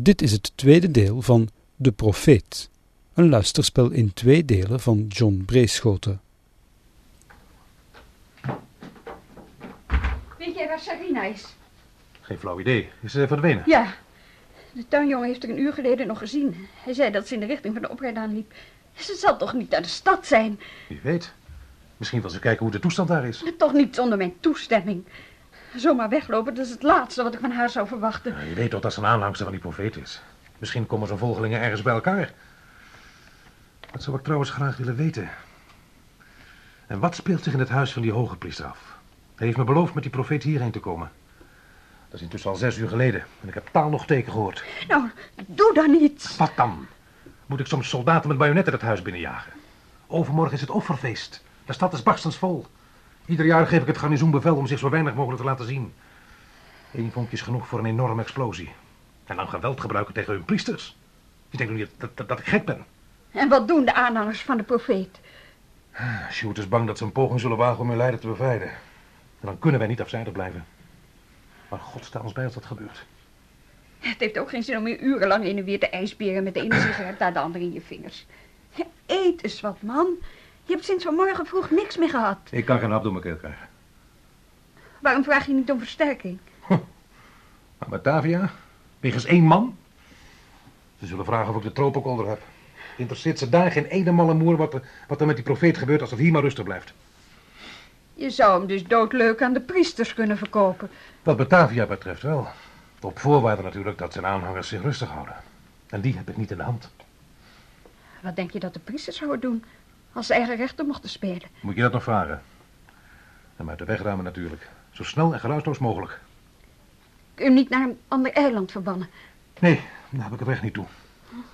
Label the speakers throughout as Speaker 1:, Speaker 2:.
Speaker 1: Dit is het tweede deel van De Profeet, een luisterspel in twee delen van John Breeschoten.
Speaker 2: Weet jij waar Sarina is?
Speaker 3: Geen flauw idee. Is ze verdwenen?
Speaker 2: Ja. De tuinjongen heeft er een uur geleden nog gezien. Hij zei dat ze in de richting van de oprijlaan liep. Ze zal toch niet naar de stad zijn?
Speaker 3: Wie weet. Misschien wil ze kijken hoe de toestand daar is.
Speaker 2: Toch niet zonder mijn toestemming. Zomaar weglopen, dat is het laatste wat ik van haar zou verwachten.
Speaker 3: Nou, je weet toch dat ze een aanhangster van die profeet is. Misschien komen zijn volgelingen ergens bij elkaar. Dat zou ik trouwens graag willen weten. En wat speelt zich in het huis van die hoge priester af? Hij heeft me beloofd met die profeet hierheen te komen. Dat is intussen al zes uur geleden. En ik heb taal nog teken gehoord.
Speaker 2: Nou, doe dan iets.
Speaker 3: Wat dan? Moet ik soms soldaten met bajonetten het huis binnenjagen? Overmorgen is het offerfeest. De stad is barstens vol. Ieder jaar geef ik het garnizoen bevel om zich zo weinig mogelijk te laten zien. Eén vonkje is genoeg voor een enorme explosie. En dan geweld gebruiken tegen hun priesters. Je denkt nog niet dat, dat, dat ik gek ben.
Speaker 2: En wat doen de aanhangers van de profeet?
Speaker 3: Sjoerd is bang dat ze een poging zullen wagen om hun leider te bevrijden. En dan kunnen wij niet afzijdig blijven. Maar God sta ons bij als dat gebeurt.
Speaker 2: Het heeft ook geen zin om je urenlang in en weer te ijsberen met de ene sigaret naar de andere in je vingers. Eet eens wat, man. Je hebt sinds vanmorgen vroeg niks meer gehad.
Speaker 3: Ik kan geen hap door mijn keel krijgen.
Speaker 2: Waarom vraag je niet om versterking?
Speaker 3: Maar Batavia? Wegens één man? Ze zullen vragen of ik de tropenkolder heb. Interesseert ze daar geen ene malle moer wat er, wat er met die profeet gebeurt als het hier maar rustig blijft.
Speaker 2: Je zou hem dus doodleuk aan de priesters kunnen verkopen.
Speaker 3: Wat Batavia betreft wel. Op voorwaarde natuurlijk dat zijn aanhangers zich rustig houden. En die heb ik niet in de hand.
Speaker 2: Wat denk je dat de priesters zouden doen als ze eigen rechter mochten spelen?
Speaker 3: Moet je dat nog vragen? En maar uit de weg ruimen natuurlijk. Zo snel en geruisloos mogelijk.
Speaker 2: Kun je hem niet naar een ander eiland verbannen?
Speaker 3: Nee, daar heb ik het recht niet toe.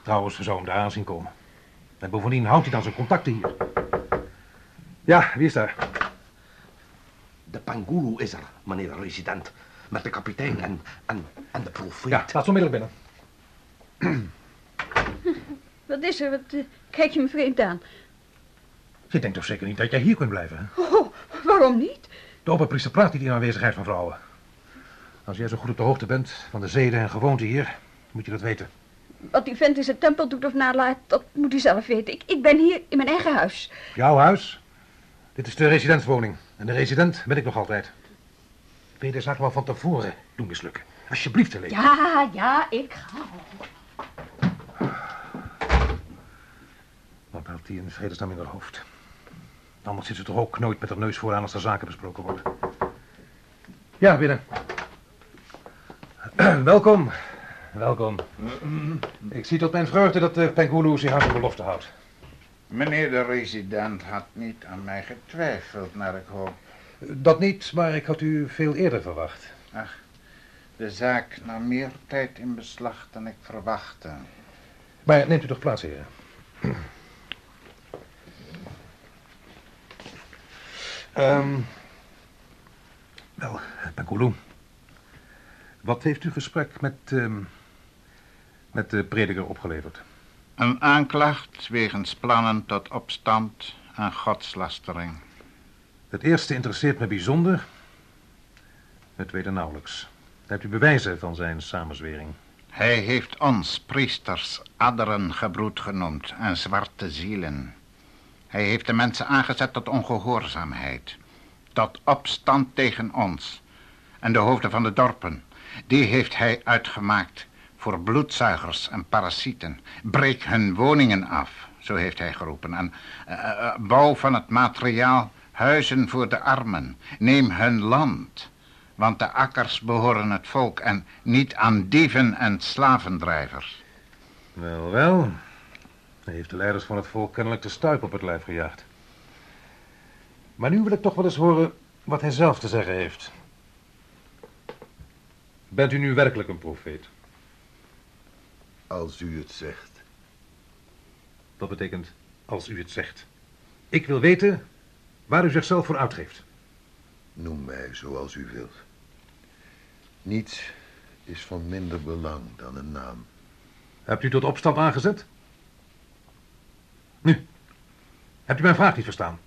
Speaker 3: Trouwens, we zouden hem daar aan zien komen. En bovendien houdt hij dan zijn contacten hier. Ja, wie is daar?
Speaker 4: De Pangulu is er, meneer de resident. Met de kapitein en, en, en de profeet.
Speaker 3: Ja, laat zo onmiddellijk binnen.
Speaker 2: Wat is er? Wat eh, kijk je me vreemd aan?
Speaker 3: Je denkt toch zeker niet dat jij hier kunt blijven? Hè?
Speaker 2: Oh, waarom niet?
Speaker 3: De opperpriester praat niet in aanwezigheid van vrouwen. Als jij zo goed op de hoogte bent van de zeden en gewoonten hier, moet je dat weten.
Speaker 2: Wat die vent in zijn tempel doet of nalaat, dat moet hij zelf weten. Ik, ik ben hier in mijn eigen huis.
Speaker 3: Jouw huis? Dit is de residentswoning. En de resident ben ik nog altijd. Wil je de zaak wel van tevoren doen mislukken? Alsjeblieft, Helene.
Speaker 2: Ja, ja, ik ga.
Speaker 3: Wat houdt die in vredesnaam in haar hoofd? Anders zit ze toch ook nooit met haar neus vooraan als er zaken besproken worden. Ja, binnen. Welkom. Welkom. Ik zie tot mijn vreugde dat de Pengulu zich aan zijn belofte houdt.
Speaker 5: Meneer de resident had niet aan mij getwijfeld, naar ik hoop.
Speaker 3: Dat niet, maar ik had u veel eerder verwacht.
Speaker 5: Ach, de zaak nam meer tijd in beslag dan ik verwachtte.
Speaker 3: Maar neemt u toch plaats, heren. Ehm wel, Pengulu. Wat heeft uw gesprek met, ehm, met de prediker opgeleverd?
Speaker 5: Een aanklacht wegens plannen tot opstand en godslastering.
Speaker 3: Het eerste interesseert me bijzonder. Het tweede nauwelijks. Hebt u bewijzen van zijn samenzwering?
Speaker 5: Hij heeft ons, priesters, adderen gebroed genoemd en zwarte zielen. Hij heeft de mensen aangezet tot ongehoorzaamheid, tot opstand tegen ons. En de hoofden van de dorpen, die heeft hij uitgemaakt voor bloedzuigers en parasieten. Breek hun woningen af, zo heeft hij geroepen. En uh, bouw van het materiaal huizen voor de armen. Neem hun land, want de akkers behoren het volk en niet aan dieven en slavendrijvers.
Speaker 3: Wel, wel. Hij heeft de leiders van het volk kennelijk de stuip op het lijf gejaagd. Maar nu wil ik toch wel eens horen wat hij zelf te zeggen heeft. Bent u nu werkelijk een profeet?
Speaker 4: Als u het zegt.
Speaker 3: Dat betekent als u het zegt. Ik wil weten waar u zichzelf voor uitgeeft.
Speaker 4: Noem mij zoals u wilt. Niets is van minder belang dan een naam.
Speaker 3: Hebt u tot opstand aangezet? Nu, hebt u mijn vraag niet verstaan?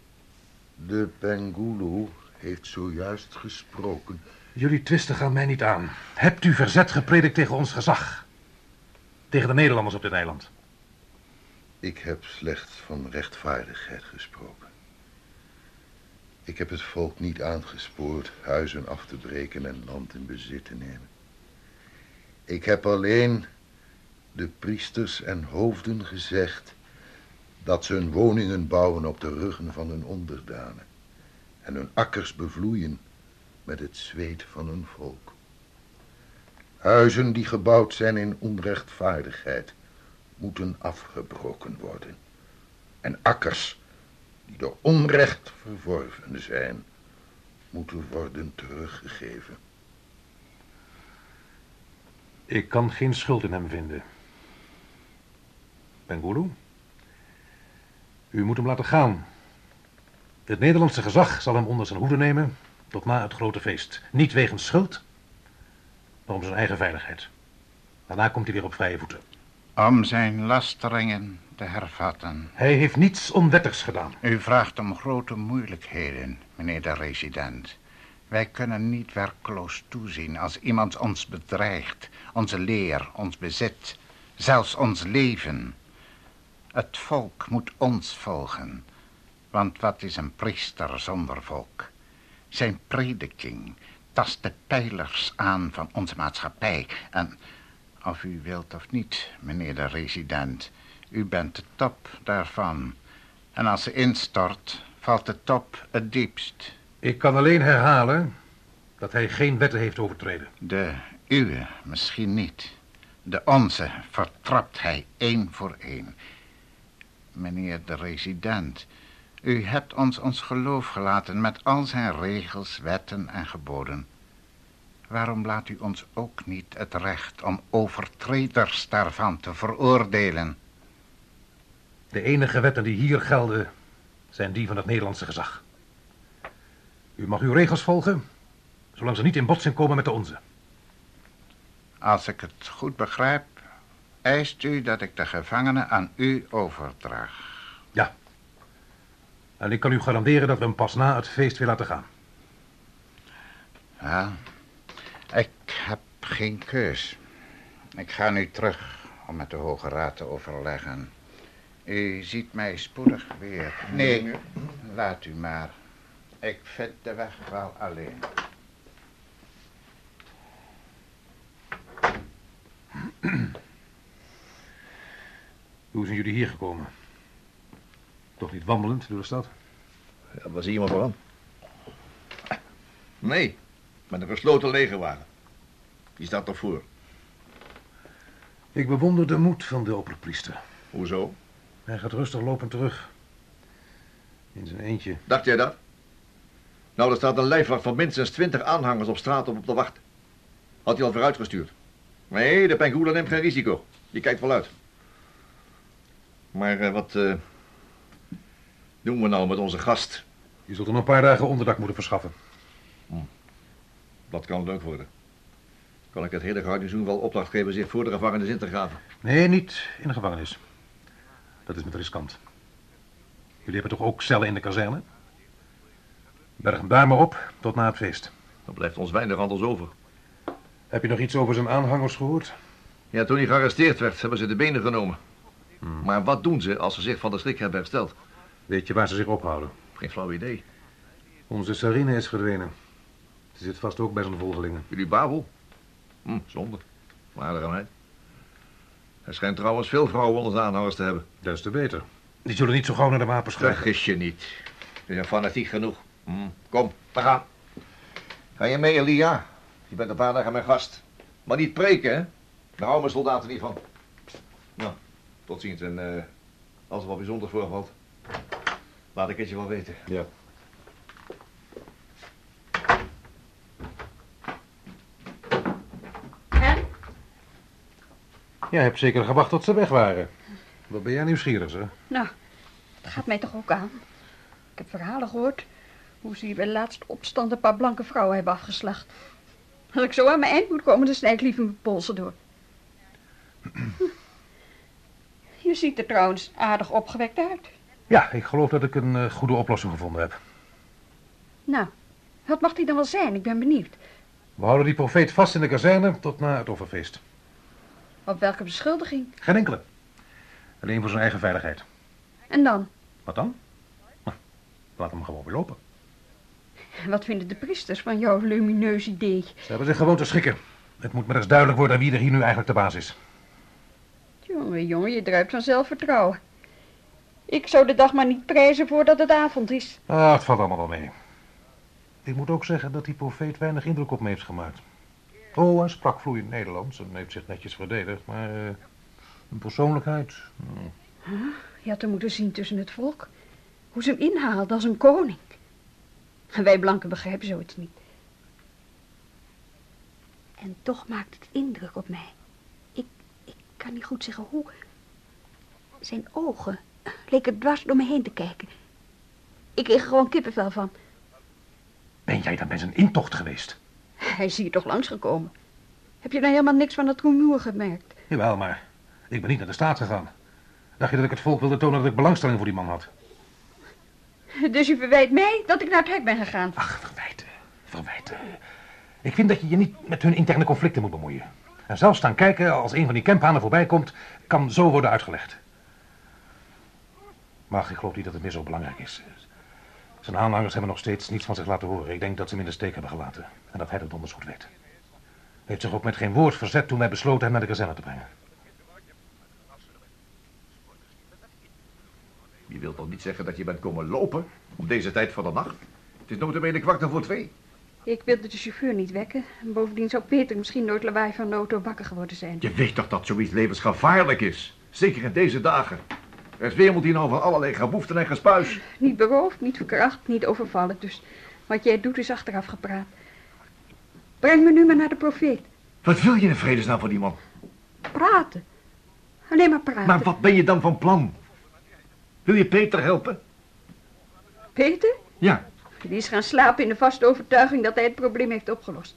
Speaker 4: De Pengulu heeft zojuist gesproken.
Speaker 3: Jullie twisten gaan mij niet aan. Hebt u verzet gepredikt tegen ons gezag? tegen de Nederlanders op dit eiland?
Speaker 4: Ik heb slechts van rechtvaardigheid gesproken. Ik heb het volk niet aangespoord huizen af te breken en land in bezit te nemen. Ik heb alleen de priesters en hoofden gezegd dat ze hun woningen bouwen op de ruggen van hun onderdanen en hun akkers bevloeien met het zweet van hun volk. Huizen die gebouwd zijn in onrechtvaardigheid moeten afgebroken worden. En akkers die door onrecht verworven zijn, moeten worden teruggegeven.
Speaker 3: Ik kan geen schuld in hem vinden. Pengulu, u moet hem laten gaan. Het Nederlandse gezag zal hem onder zijn hoede nemen tot na het grote feest. Niet wegens schuld, maar om zijn eigen veiligheid. Daarna komt hij weer op vrije voeten.
Speaker 5: Om zijn lasteringen te hervatten.
Speaker 3: Hij heeft niets onwettigs gedaan.
Speaker 5: U vraagt om grote moeilijkheden, meneer de resident. Wij kunnen niet werkloos toezien als iemand ons bedreigt. Onze leer, ons bezit, zelfs ons leven. Het volk moet ons volgen. Want wat is een priester zonder volk? Zijn prediking tast de pijlers aan van onze maatschappij. En of u wilt of niet, meneer de resident, u bent de top daarvan. En als ze instort, valt de top het diepst.
Speaker 3: Ik kan alleen herhalen dat hij geen wetten heeft overtreden.
Speaker 5: De uwe misschien niet. De onze vertrapt hij één voor één. Meneer de resident, u hebt ons ons geloof gelaten met al zijn regels, wetten en geboden. Waarom laat u ons ook niet het recht om overtreders daarvan te veroordelen?
Speaker 3: De enige wetten die hier gelden zijn die van het Nederlandse gezag. U mag uw regels volgen, zolang ze niet in botsing komen met de onze.
Speaker 5: Als ik het goed begrijp, eist u dat ik de gevangenen aan u overdraag.
Speaker 3: Ja. En ik kan u garanderen dat we hem pas na het feest weer laten gaan.
Speaker 5: Ja, ik heb geen keus. Ik ga nu terug om met de Hoge Raad te overleggen. U ziet mij spoedig weer. Nee, laat u maar. Ik vind de weg wel alleen.
Speaker 3: Hoe zijn jullie hier gekomen? Toch niet wandelend door de stad?
Speaker 6: Ja, was iemand voor aan? Nee, met een gesloten legerwagen. Die staat toch voor?
Speaker 3: Ik bewonder de moed van de opperpriester.
Speaker 6: Hoezo?
Speaker 3: Hij gaat rustig lopend terug. In zijn eentje.
Speaker 6: Dacht jij dat? Nou, er staat een lijfwacht van minstens twintig aanhangers op straat om op te wachten. Had hij al vooruitgestuurd. Nee, de Pengula neemt geen risico. Die kijkt wel uit. Maar eh, wat eh, doen we nou met onze gast?
Speaker 3: Je zult hem een paar dagen onderdak moeten verschaffen.
Speaker 6: Dat kan leuk worden. Kan ik het hele garnizoen wel opdracht geven zich voor de gevangenis in te graven?
Speaker 3: Nee, niet in de gevangenis. Dat is met riskant. Jullie hebben toch ook cellen in de kazerne? Berg hem daar maar op, tot na het feest.
Speaker 6: Dan blijft ons weinig anders over.
Speaker 3: Heb je nog iets over zijn aanhangers gehoord?
Speaker 6: Ja, toen hij gearresteerd werd, hebben ze de benen genomen. Maar wat doen ze als ze zich van de schrik hebben hersteld?
Speaker 3: Weet je waar ze zich ophouden?
Speaker 6: Geen flauw idee.
Speaker 3: Onze Sarine is verdwenen. Ze zit vast ook bij zijn volgelingen.
Speaker 6: Jullie Babel? Hm, zonde. Aardige meid. Er schijnt trouwens veel vrouwen onder de aanhangers te hebben.
Speaker 3: Des te beter. Die zullen niet zo gauw naar de wapens grijpen.
Speaker 6: Vergis je niet. Je bent fanatiek genoeg. Hm, kom, we gaan. Ga je mee, Elia? Je bent een paar dagen mijn gast. Maar niet preken, hè? Daar houden mijn soldaten niet van. Nou, tot ziens. En eh, als er wat bijzonders voorvalt, laat ik het je wel weten.
Speaker 3: Ja.
Speaker 2: Hè?
Speaker 3: Jij hebt zeker gewacht tot ze weg waren. Wat ben jij nieuwsgierig, zeg?
Speaker 2: Nou, dat gaat mij toch ook aan. Ik heb verhalen gehoord hoe ze hier bij de laatste opstand een paar blanke vrouwen hebben afgeslacht. Als ik zo aan mijn eind moet komen, dan snijd ik liever mijn polsen door. Je ziet er trouwens aardig opgewekt uit.
Speaker 3: Ja, ik geloof dat ik een eh, goede oplossing gevonden heb.
Speaker 2: Nou, wat mag die dan wel zijn? Ik ben benieuwd.
Speaker 3: We houden die profeet vast in de kazerne tot na het offerfeest.
Speaker 2: Op welke beschuldiging?
Speaker 3: Geen enkele. Alleen voor zijn eigen veiligheid.
Speaker 2: En dan?
Speaker 3: Wat dan? Nou, laat hem gewoon weer lopen.
Speaker 2: Wat vinden de priesters van jouw lumineus idee?
Speaker 3: Ze hebben zich gewoon te schikken. Het moet maar eens duidelijk worden wie er hier nu eigenlijk de baas is.
Speaker 2: Jongen, jongen, je druipt van zelfvertrouwen. Ik zou de dag maar niet prijzen voordat het avond is.
Speaker 3: Ah, het valt allemaal wel mee. Ik moet ook zeggen dat die profeet weinig indruk op me heeft gemaakt. Oh, hij sprak vloeiend Nederlands en heeft zich netjes verdedigd, maar eh, een persoonlijkheid... hmm.
Speaker 2: Je had hem moeten zien tussen het volk. Hoe ze hem inhaalde als een koning. En wij blanken begrijpen zoiets niet. En toch maakt het indruk op mij. Ik kan niet goed zeggen hoe. Zijn ogen leken dwars door me heen te kijken. Ik kreeg er gewoon kippenvel van.
Speaker 3: Ben jij dan bij zijn intocht geweest?
Speaker 2: Hij is hier toch langsgekomen. Heb je nou helemaal niks van dat rumoer gemerkt?
Speaker 3: Jawel, maar ik ben niet naar de staat gegaan. Dacht je dat ik het volk wilde tonen dat ik belangstelling voor die man had?
Speaker 2: Dus je verwijt mij dat ik naar het hek ben gegaan.
Speaker 3: Ach, verwijten, verwijten. Ik vind dat je je niet met hun interne conflicten moet bemoeien. En zelfs staan kijken als een van die campanen voorbij komt, kan zo worden uitgelegd. Maar ik geloof niet dat het meer zo belangrijk is. Zijn aanhangers hebben nog steeds niets van zich laten horen. Ik denk dat ze hem in de steek hebben gelaten. En dat hij dat donders goed weet. Heeft zich ook met geen woord verzet toen wij besloten hem naar de kazerne te brengen.
Speaker 6: Je wilt toch niet zeggen dat je bent komen lopen op deze tijd van de nacht? Het is notabene kwart over twee.
Speaker 2: Ik wilde de chauffeur niet wekken. En bovendien zou Peter misschien nooit lawaai van de auto wakker geworden zijn.
Speaker 6: Je weet toch dat zoiets levensgevaarlijk is? Zeker in deze dagen. Er is weermoed hier nou van allerlei geboeften en gespuis.
Speaker 2: Niet beroofd, niet verkracht, niet overvallen. Dus wat jij doet is achteraf gepraat. Breng me nu maar naar de profeet.
Speaker 6: Wat wil je in vredesnaam van die man?
Speaker 2: Praten. Alleen maar praten.
Speaker 6: Maar wat ben je dan van plan? Wil je Peter helpen?
Speaker 2: Peter?
Speaker 6: Ja.
Speaker 2: Die is gaan slapen in de vaste overtuiging dat hij het probleem heeft opgelost.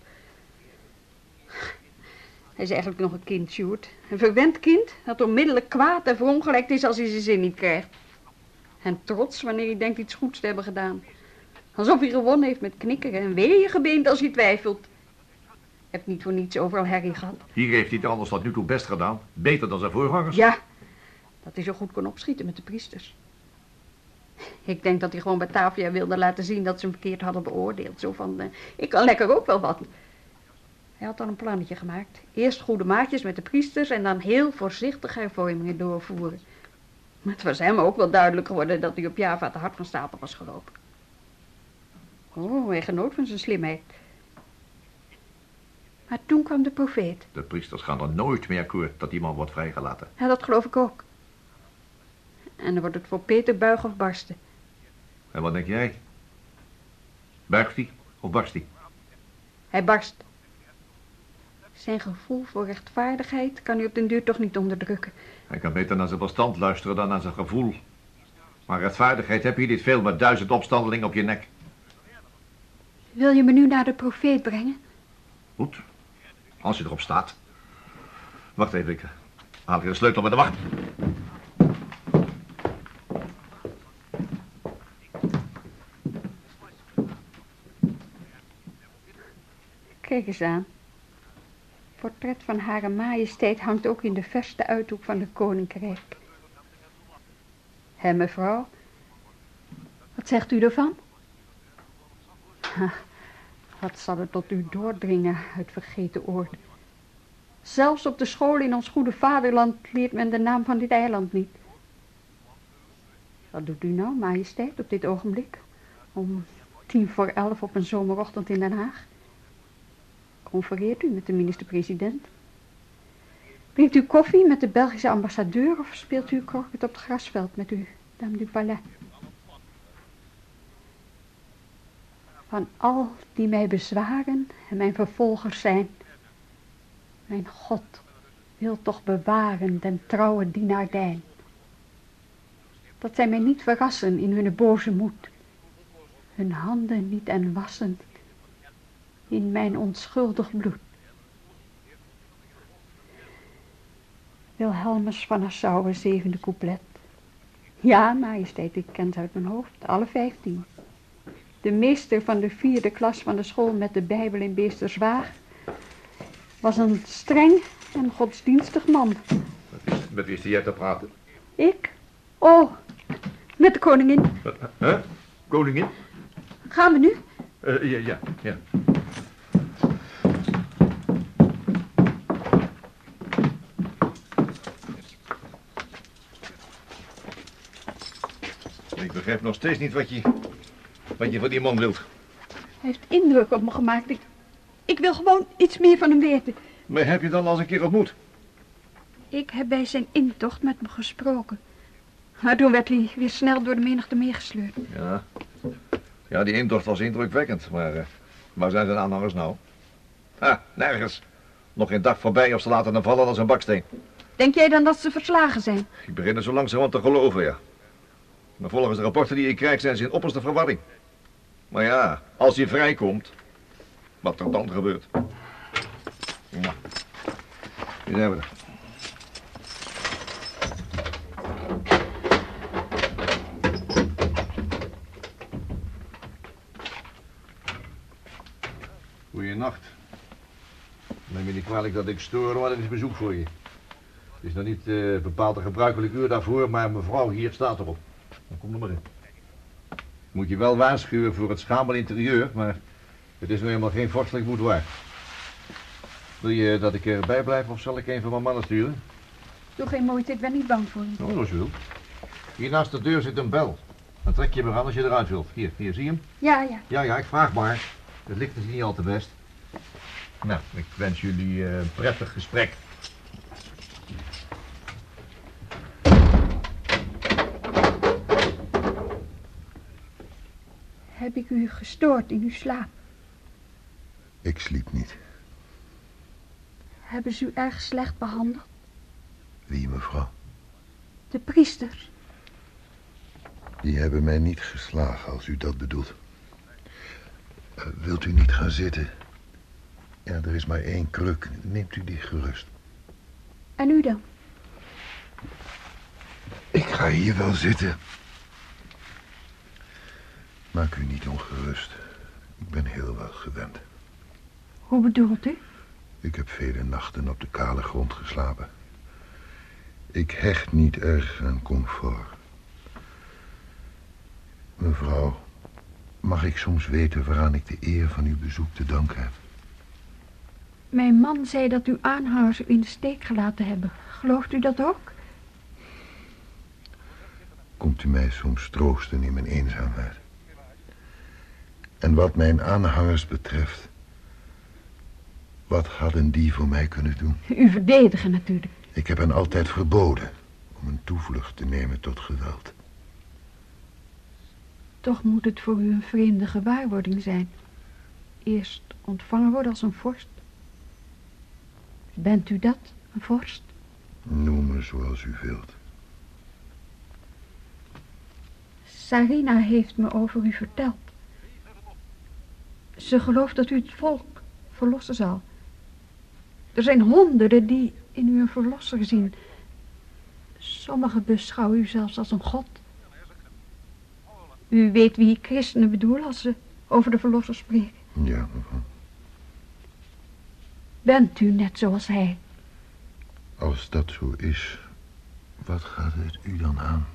Speaker 2: Hij is eigenlijk nog een kind, Sjoerd. Een verwend kind dat onmiddellijk kwaad en verongelijkt is als hij zijn zin niet krijgt. En trots wanneer hij denkt iets goeds te hebben gedaan. Alsof hij gewonnen heeft met knikkeren en weer je gebeend als hij twijfelt. Heb niet voor niets overal herrie gehad.
Speaker 6: Hier heeft hij het anders tot nu toe best gedaan. Beter dan zijn voorgangers.
Speaker 2: Ja, dat hij zo goed kon opschieten met de priesters. Ik denk dat hij gewoon bij Tavia wilde laten zien dat ze hem verkeerd hadden beoordeeld. Zo van, eh, ik kan lekker ook wel wat. Hij had dan een plannetje gemaakt. Eerst goede maatjes met de priesters en dan heel voorzichtig hervormingen doorvoeren. Maar het was hem ook wel duidelijk geworden dat hij op Java te hard van stapel was gelopen. Oh, hij genoot van zijn slimheid. Maar toen kwam de profeet.
Speaker 6: De priesters gaan er nooit meer akkoord dat die man wordt vrijgelaten.
Speaker 2: Ja, dat geloof ik ook. En dan wordt het voor Peter buigen of barsten.
Speaker 6: En wat denk jij? Buigt hij of barst hij?
Speaker 2: Hij barst. Zijn gevoel voor rechtvaardigheid kan hij op den duur toch niet onderdrukken.
Speaker 6: Hij kan beter naar zijn verstand luisteren dan naar zijn gevoel. Maar rechtvaardigheid heb je niet veel met duizend opstandelingen op je nek.
Speaker 2: Wil je me nu naar de profeet brengen?
Speaker 6: Goed, als je erop staat. Wacht even, ik haal je de sleutel met de wacht.
Speaker 2: Kijk eens aan. Het portret van Hare Majesteit hangt ook in de verste uithoek van het koninkrijk. Hé, mevrouw. Wat zegt u ervan? Wat zal er tot u doordringen uit vergeten oord? Zelfs op de school in ons goede vaderland leert men de naam van dit eiland niet. Wat doet u nou, majesteit, op dit ogenblik? Om tien voor elf op een zomerochtend in Den Haag? Confereert u met de minister-president? Drinkt u koffie met de Belgische ambassadeur of speelt u croquet op het grasveld met uw dame du palais? Van al die mij bezwaren en mijn vervolgers zijn, mijn God wil toch bewaren den trouwe dienaardijn. Dat zij mij niet verrassen in hun boze moed, hun handen niet en wassen in mijn onschuldig bloed. Wilhelmus van Nassau, zevende couplet. Ja, majesteit, ik ken ze uit mijn hoofd, alle vijftien. De meester van de vierde klas van de school met de Bijbel in Beesterswaag was een streng, Een godsdienstig man.
Speaker 6: Met wie, is jij te praten?
Speaker 2: Ik? Oh, met de koningin.
Speaker 6: Hè? Koningin?
Speaker 2: Gaan we nu?
Speaker 6: Eh, ja, ja, ja. Ik begrijp nog steeds niet wat je, wat je van die man wilt.
Speaker 2: Hij heeft indruk op me gemaakt. Ik, ik wil gewoon iets meer van hem weten.
Speaker 6: Maar heb je dan al eens een keer ontmoet?
Speaker 2: Ik heb bij zijn intocht met me gesproken. Maar toen werd hij weer snel door de menigte meegesleurd.
Speaker 6: Ja. Ja, die intocht was indrukwekkend, maar uh, waar zijn zijn aanhangers nou? Ha, nergens. Nog geen dag voorbij of ze laten hem vallen als een baksteen.
Speaker 2: Denk jij dan dat ze verslagen zijn?
Speaker 6: Ik begin er zo langzamerhand te geloven, ja. Maar volgens de rapporten die ik krijg zijn ze in opperste verwarring. Maar ja, als hij vrijkomt, wat er dan gebeurt. Ja. Hier zijn we er. Goeienacht. Neem je niet kwalijk dat ik stoor, maar is bezoek voor je. Het is nog niet uh, bepaald een gebruikelijk uur daarvoor, maar mevrouw hier staat erop. Dan kom er maar in. Moet je wel waarschuwen voor het schamel interieur, maar het is nu helemaal geen vorstelijk boudoir. Wil je dat ik erbij blijf of zal ik een van mijn mannen sturen?
Speaker 2: Doe geen moeite, ik ben niet bang voor je.
Speaker 6: Oh, als je wilt. Hier naast de deur zit een bel. Dan trek je hem aan als je eruit wilt. Hier, hier, zie je hem?
Speaker 2: Ja, ja.
Speaker 6: Ja, ja, ik vraag maar. Het licht is niet al te best. Nou, ik wens jullie uh, een prettig gesprek.
Speaker 2: Heb ik u gestoord in uw slaap?
Speaker 4: Ik sliep niet.
Speaker 2: Hebben ze u erg slecht behandeld?
Speaker 4: Wie, mevrouw?
Speaker 2: De priesters.
Speaker 4: Die hebben mij niet geslagen, als u dat bedoelt. Uh, wilt u niet gaan zitten? Ja, er is maar één kruk. Neemt u die gerust.
Speaker 2: En u dan?
Speaker 4: Ik ga hier wel zitten. Maak u niet ongerust. Ik ben heel wel gewend.
Speaker 2: Hoe bedoelt u?
Speaker 4: Ik heb vele nachten op de kale grond geslapen. Ik hecht niet erg aan comfort. Mevrouw, mag ik soms weten waaraan ik de eer van uw bezoek te danken heb?
Speaker 2: Mijn man zei dat uw aanhangers u in de steek gelaten hebben. Gelooft u dat ook?
Speaker 4: Komt u mij soms troosten in mijn eenzaamheid? En wat mijn aanhangers betreft... wat hadden die voor mij kunnen doen?
Speaker 2: U verdedigen natuurlijk.
Speaker 4: Ik heb hen altijd verboden om een toevlucht te nemen tot geweld.
Speaker 2: Toch moet het voor u een vreemde gewaarwording zijn. Eerst ontvangen worden als een vorst. Bent u dat, een vorst?
Speaker 4: Noem me zoals u wilt.
Speaker 2: Sarina heeft me over u verteld. Ze gelooft dat u het volk verlossen zal. Er zijn honderden die in u een verlosser zien. Sommigen beschouwen u zelfs als een god. U weet wie christenen bedoelen als ze over de verlosser spreken.
Speaker 4: Ja, mevrouw.
Speaker 2: Bent u net zoals hij?
Speaker 4: Als dat zo is, wat gaat het u dan aan?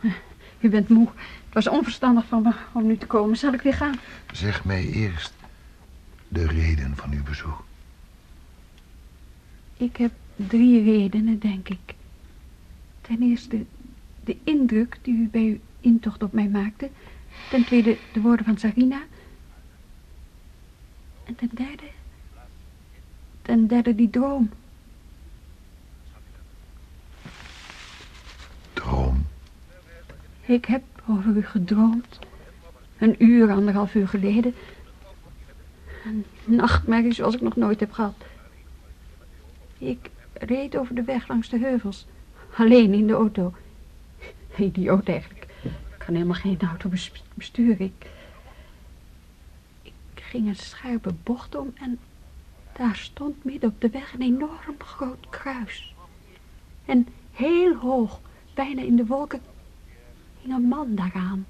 Speaker 2: U bent moe. Het was onverstandig van me om nu te komen. Zal ik weer gaan?
Speaker 4: Zeg mij eerst de reden van uw bezoek.
Speaker 2: Ik heb drie redenen, denk ik. Ten eerste de indruk die u bij uw intocht op mij maakte. Ten tweede de woorden van Sarina. En ten derde... Ten derde die droom.
Speaker 4: Droom?
Speaker 2: Ik heb over u gedroomd. Een uur, anderhalf uur geleden. Een nachtmerrie zoals ik nog nooit heb gehad. Ik reed over de weg langs de heuvels. Alleen in de auto. Idioot eigenlijk. Ik kan helemaal geen auto besturen. Ik, ik ging een scherpe bocht om en daar stond midden op de weg een enorm groot kruis. En heel hoog, bijna in de wolken, hing een man daaraan.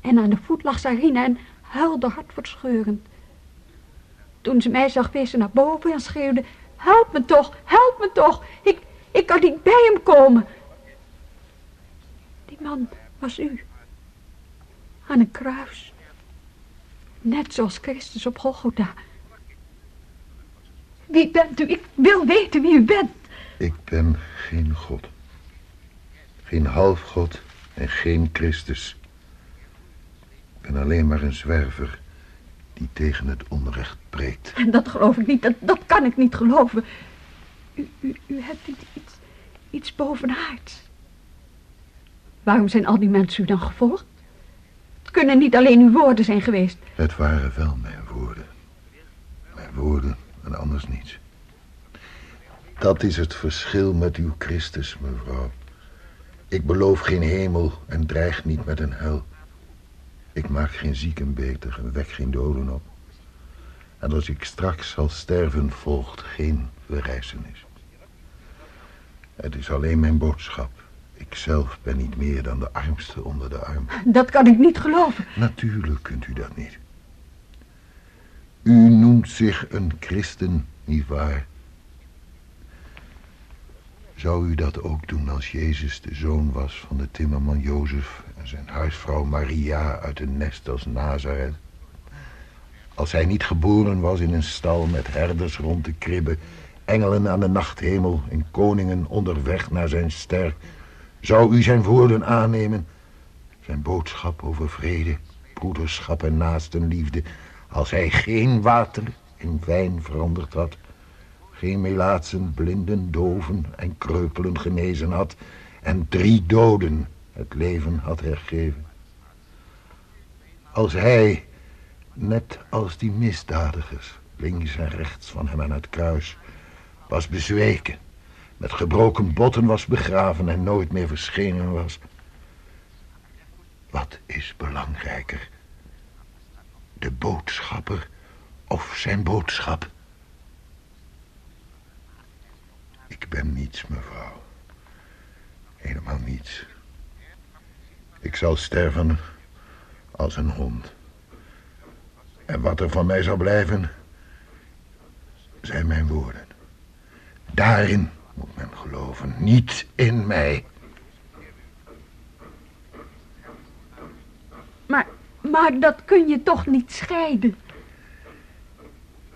Speaker 2: En aan de voet lag Sarina en huilde hartverscheurend. Toen ze mij zag, wees ze naar boven en schreeuwde... help me toch, help me toch. Ik, ik kan niet bij hem komen. Die man was u. Aan een kruis. Net zoals Christus op Golgotha. Wie bent u? Ik wil weten wie u bent.
Speaker 4: Ik ben geen God. Geen halfgod en geen Christus. Ik ben alleen maar een zwerver die tegen het onrecht preekt.
Speaker 2: En dat geloof ik niet, dat, dat kan ik niet geloven. U, u, u hebt iets, iets, iets bovenaards. Waarom zijn al die mensen u dan gevolgd? Het kunnen niet alleen uw woorden zijn geweest.
Speaker 4: Het waren wel mijn woorden. Mijn woorden en anders niets. Dat is het verschil met uw Christus, mevrouw. Ik beloof geen hemel en dreig niet met een hel. Ik maak geen zieken beter en wek geen doden op. En als ik straks zal sterven, volgt geen verrijzenis. Het is alleen mijn boodschap. Ik zelf ben niet meer dan de armste onder de arm.
Speaker 2: Dat kan ik niet geloven.
Speaker 4: Natuurlijk kunt u dat niet. U noemt zich een christen, nietwaar? Zou u dat ook doen als Jezus de zoon was van de timmerman Jozef en zijn huisvrouw Maria uit een nest als Nazareth? Als hij niet geboren was in een stal met herders rond de kribben, engelen aan de nachthemel en koningen onderweg naar zijn ster, zou u zijn woorden aannemen, zijn boodschap over vrede, broederschap en naastenliefde, als hij geen water in wijn veranderd had, geen melaatsen, blinden, doven en kreupelen genezen had en drie doden het leven had hergeven. Als hij, net als die misdadigers, links en rechts van hem aan het kruis, was bezweken, met gebroken botten was begraven en nooit meer verschenen was. Wat is belangrijker? De boodschapper of zijn boodschap? Ik ben niets, mevrouw. Helemaal niets. Ik zal sterven als een hond. En wat er van mij zal blijven, zijn mijn woorden. Daarin moet men geloven, niet in mij.
Speaker 2: Maar, maar dat kun je toch niet scheiden?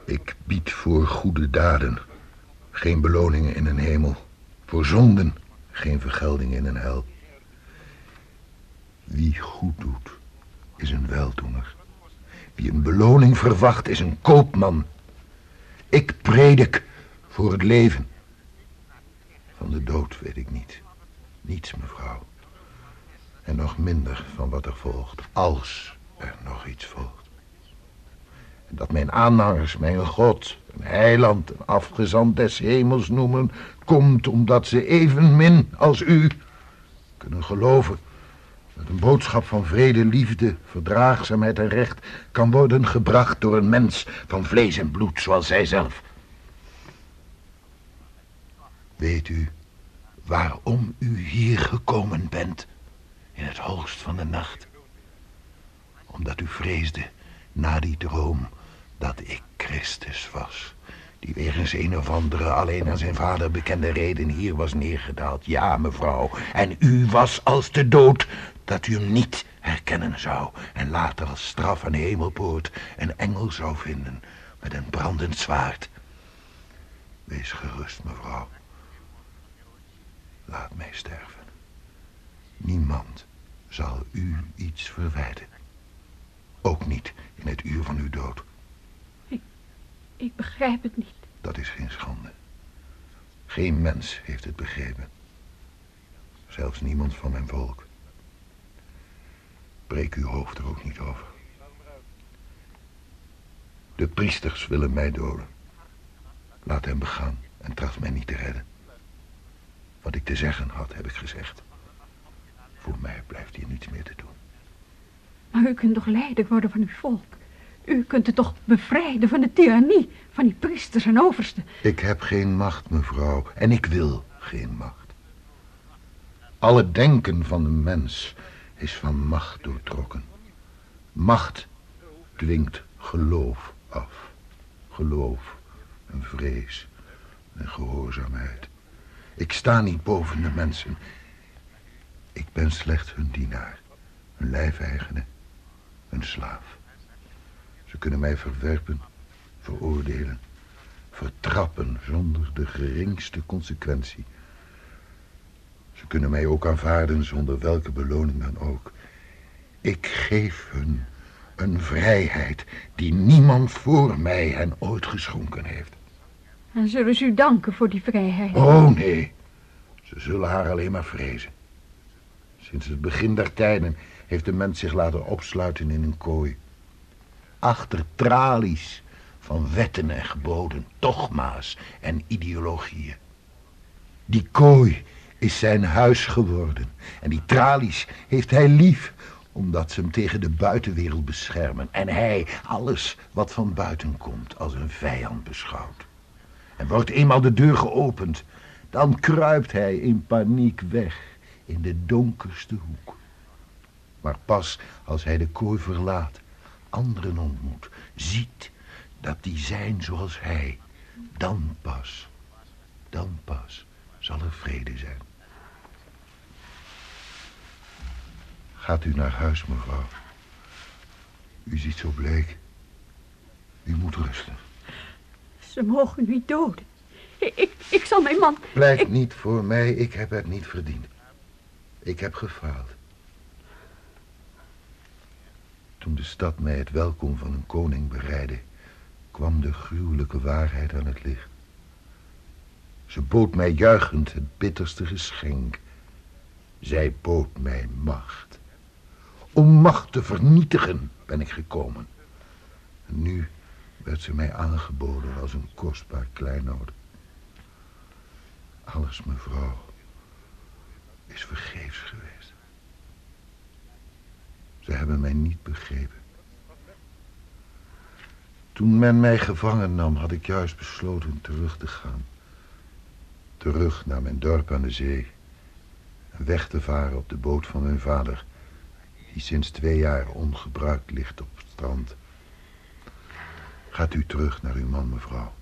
Speaker 4: Ik bied voor goede daden geen beloningen in een hemel. Voor zonden geen vergelding in een hel. Wie goed doet, is een weldoener. Wie een beloning verwacht, is een koopman. Ik predik voor het leven. Van de dood weet ik niet. Niets, mevrouw. En nog minder van wat er volgt, als er nog iets volgt. En dat mijn aanhangers mijn God, een heiland, een afgezant des hemels noemen, komt omdat ze evenmin als u kunnen geloven dat een boodschap van vrede, liefde, verdraagzaamheid en recht kan worden gebracht door een mens van vlees en bloed zoals zij zelf. Weet u waarom u hier gekomen bent in het hoogst van de nacht? Omdat u vreesde na die droom dat ik Christus was. Die wegens een of andere alleen aan zijn vader bekende reden hier was neergedaald. Ja, mevrouw. En u was als de dood dat u hem niet herkennen zou. En later als straf aan de hemelpoort een engel zou vinden met een brandend zwaard. Wees gerust, mevrouw. Laat mij sterven. Niemand zal u iets verwijten. Ook niet in het uur van uw dood.
Speaker 2: Ik begrijp het niet.
Speaker 4: Dat is geen schande. Geen mens heeft het begrepen. Zelfs niemand van mijn volk. Breek uw hoofd er ook niet over. De priesters willen mij doden. Laat hem begaan en tracht mij niet te redden. Wat ik te zeggen had, heb ik gezegd. Voor mij blijft hier niets meer te doen.
Speaker 2: Maar u kunt toch leider worden van uw volk? U kunt het toch bevrijden van de tirannie, van die priesters en oversten?
Speaker 4: Ik heb geen macht, mevrouw, en ik wil geen macht. Alle denken van de mens is van macht doortrokken. Macht dwingt geloof af. Geloof en vrees. en gehoorzaamheid. Ik sta niet boven de mensen. Ik ben slechts hun dienaar, hun lijfeigene, hun slaaf. Ze kunnen mij verwerpen, veroordelen, vertrappen zonder de geringste consequentie. Ze kunnen mij ook aanvaarden zonder welke beloning dan ook. Ik geef hun een vrijheid die niemand voor mij hen ooit geschonken heeft.
Speaker 2: En zullen ze u danken voor die vrijheid?
Speaker 4: Oh nee, ze zullen haar alleen maar vrezen. Sinds het begin der tijden heeft de mens zich laten opsluiten in een kooi. Achter tralies van wetten en geboden, dogma's en ideologieën. Die kooi is zijn huis geworden en die tralies heeft hij lief omdat ze hem tegen de buitenwereld beschermen en hij alles wat van buiten komt als een vijand beschouwt. En wordt eenmaal de deur geopend, dan kruipt hij in paniek weg in de donkerste hoek. Maar pas als hij de kooi verlaat, anderen ontmoet, ziet dat die zijn zoals hij, dan pas, dan pas zal er vrede zijn. Gaat u naar huis, mevrouw. U ziet zo bleek. U moet rusten.
Speaker 2: Ze mogen u doden. Ik, ik, ik zal mijn man... Ik-
Speaker 4: niet voor mij, ik heb het niet verdiend. Ik heb gefaald. Toen de stad mij het welkom van een koning bereidde, kwam de gruwelijke waarheid aan het licht. Ze bood mij juichend het bitterste geschenk. Zij bood mij macht. Om macht te vernietigen ben ik gekomen. En nu werd ze mij aangeboden als een kostbaar kleinood. Alles, mevrouw, is vergeefs geweest. Ze hebben mij niet begrepen. Toen men mij gevangen nam, had ik juist besloten terug te gaan. Terug naar mijn dorp aan de zee. En weg te varen op de boot van mijn vader, die sinds twee jaar ongebruikt ligt op het strand. Gaat u terug naar uw man, mevrouw.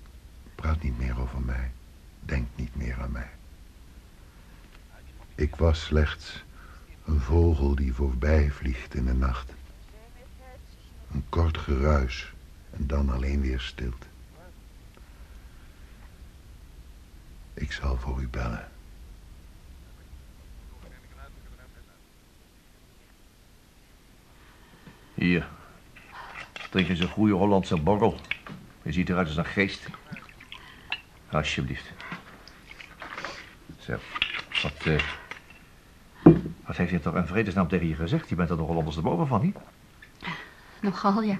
Speaker 4: Praat niet meer over mij. Denk niet meer aan mij. Ik was slechts een vogel die voorbij vliegt in de nacht. Een kort geruis en dan alleen weer stilte. Ik zal voor u bellen.
Speaker 6: Hier. Drink eens een goede Hollandse borrel. Je ziet eruit als een geest. Alsjeblieft. Zo. Wat, eh, wat heeft hij toch in vredesnaam tegen je gezegd? Je bent er nog Hollanders erboven van, niet?
Speaker 2: Nogal, ja.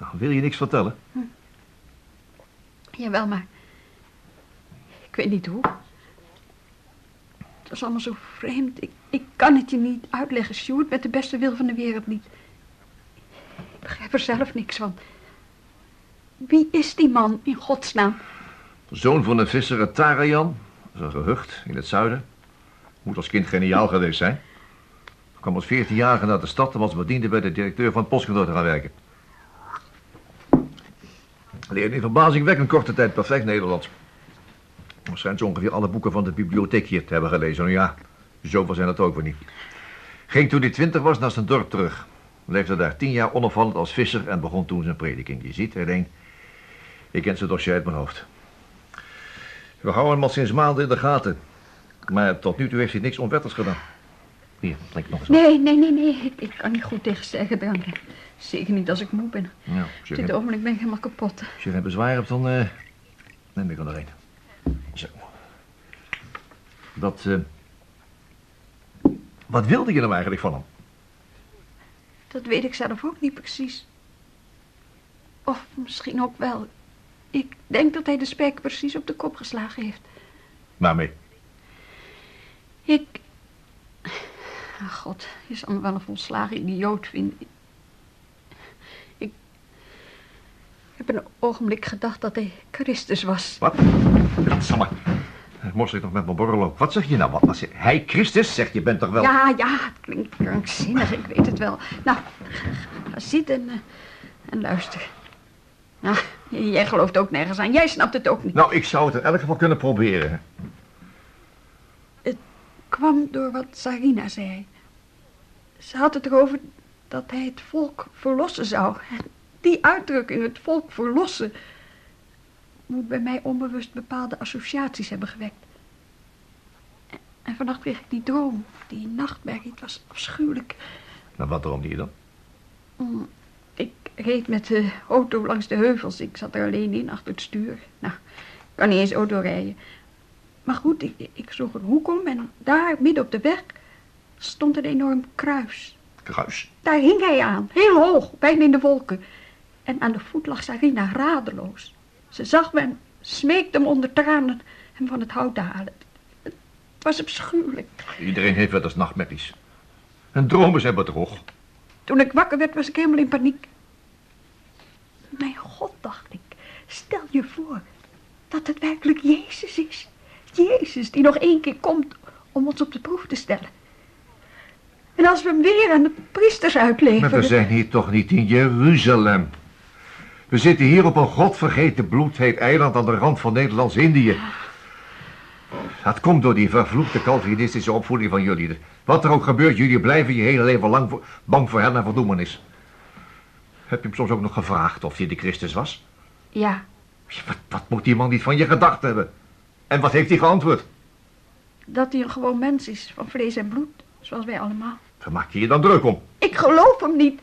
Speaker 6: Nou, wil je niks vertellen?
Speaker 2: Jawel, maar... Ik weet niet hoe. Het was allemaal zo vreemd. Ik, ik kan het je niet uitleggen, Sjoerd, met de beste wil van de wereld niet. Ik begrijp er zelf niks van. Wie is die man, in godsnaam?
Speaker 6: Zoon van een visser uit Tarajan. Dat is een gehucht in het zuiden. Moet als kind geniaal geweest zijn. Kwam als 14-jarige naar de stad en was bediende bij de directeur van het postkantoor te gaan werken. Leerde in verbazingwekkend korte tijd perfect Nederlands. Waarschijnlijk ongeveer alle boeken van de bibliotheek hier te hebben gelezen. Nou ja, zoveel zijn het ook weer niet. Ging toen hij twintig was naar zijn dorp terug. Leefde daar tien jaar onafvallend als visser en begon toen zijn prediking. Je ziet, alleen, ik ken zijn dossier uit mijn hoofd. We houden hem al sinds maanden in de gaten. Maar tot nu toe heeft hij niks onwettigs gedaan. Hier, drink nog eens.
Speaker 2: Nee, nee, nee, nee. Ik, ik kan niet goed tegen sterke dranken. Zeker niet als ik moe ben.
Speaker 6: Je,
Speaker 2: dit ogenblik ben ik helemaal kapot.
Speaker 6: als je geen bezwaar hebt, dan eh, neem ik er nog een. Zo. Dat, eh, Wat wilde je nou eigenlijk van hem?
Speaker 2: Dat weet ik zelf ook niet precies. Of misschien ook wel. Ik denk dat hij de spijker precies op de kop geslagen heeft.
Speaker 6: Waarmee?
Speaker 2: Ik... Ach god, je zal me wel een volslagen idioot vinden. Ik... Ik heb een ogenblik gedacht dat hij Christus was.
Speaker 6: Wat? Samme. Morsel ik nog met mijn borrel op. Wat zeg je nou? Wat was je? Hij Christus? Zeg je bent toch wel...
Speaker 2: Ja, ja, het klinkt krankzinnig, ik weet het wel. Nou, ga, ga zitten en, eh, en luister. Nou, Jij gelooft ook nergens aan. Jij snapt het ook niet.
Speaker 6: Nou, ik zou het in elk geval kunnen proberen.
Speaker 2: Kwam door wat Sarina zei. Ze had het erover dat hij het volk verlossen zou. En die uitdrukking, het volk verlossen, moet bij mij onbewust bepaalde associaties hebben gewekt. En- En vannacht kreeg ik die droom, die nachtmerrie, het was afschuwelijk.
Speaker 6: Nou, wat droomde je dan?
Speaker 2: Mm, Ik reed met de auto langs de heuvels. Ik zat er alleen in, achter het stuur. Nou, ik kan niet eens auto rijden. Maar goed, ik, ik sloeg een hoek om en daar, midden op de weg, stond een enorm kruis.
Speaker 6: Kruis.
Speaker 2: Daar hing hij aan, heel hoog, bijna in de wolken. En aan de voet lag Sarina radeloos. Ze zag me en smeekte hem onder tranen hem van het hout te halen. Het was afschuwelijk.
Speaker 6: Iedereen heeft wel eens nachtmerries. En dromen zijn bedrog.
Speaker 2: Toen ik wakker werd, was ik helemaal in paniek. Mijn god, dacht ik. Stel je voor dat het werkelijk Jezus is. Jezus die nog één keer komt om ons op de proef te stellen. En als we hem weer aan de priesters
Speaker 6: Maar
Speaker 2: uitleveren...
Speaker 6: we zijn hier toch niet in Jeruzalem. We zitten hier op een godvergeten bloedheet eiland aan de rand van Nederlands-Indië. Dat komt door die vervloekte Calvinistische opvoeding van jullie. Wat er ook gebeurt, jullie blijven je hele leven lang voor- bang voor hen en verdoemenis. Heb je hem soms ook nog gevraagd of hij de Christus was?
Speaker 2: Ja,
Speaker 6: Ja, Wat, wat moet die man niet van je gedacht hebben? En wat heeft hij geantwoord?
Speaker 2: dat hij een gewoon mens is, van vlees en bloed, zoals wij allemaal.
Speaker 6: Waar maak je je dan druk om?
Speaker 2: Ik geloof hem niet.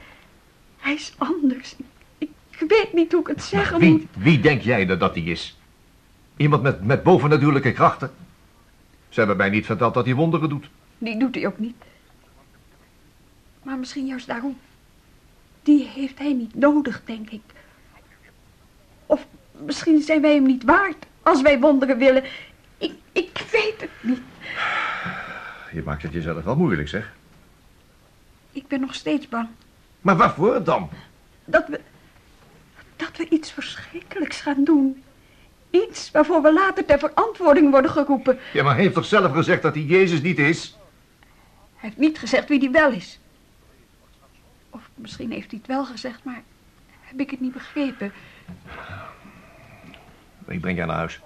Speaker 2: Hij is anders. Ik, ik weet niet hoe ik het zeggen moet.
Speaker 6: Wie, wie denk jij dat dat hij is? Iemand met, met bovennatuurlijke krachten? Ze hebben mij niet verteld dat hij wonderen doet.
Speaker 2: Die doet hij ook niet. Maar misschien juist daarom. Die heeft hij niet nodig, denk ik. Of misschien zijn wij hem niet waard als wij wonderen willen. Ik, ik weet het niet.
Speaker 6: Je maakt het jezelf wel moeilijk, zeg.
Speaker 2: Ik ben nog steeds bang
Speaker 6: Maar waarvoor dan?
Speaker 2: dat we. dat we iets verschrikkelijks gaan doen. Iets waarvoor we later ter verantwoording worden geroepen.
Speaker 6: Ja, maar hij heeft toch zelf gezegd dat hij Jezus niet is?
Speaker 2: Hij heeft niet gezegd wie die wel is. Of misschien heeft hij het wel gezegd, maar heb ik het niet begrepen.
Speaker 6: Ik breng jij naar huis.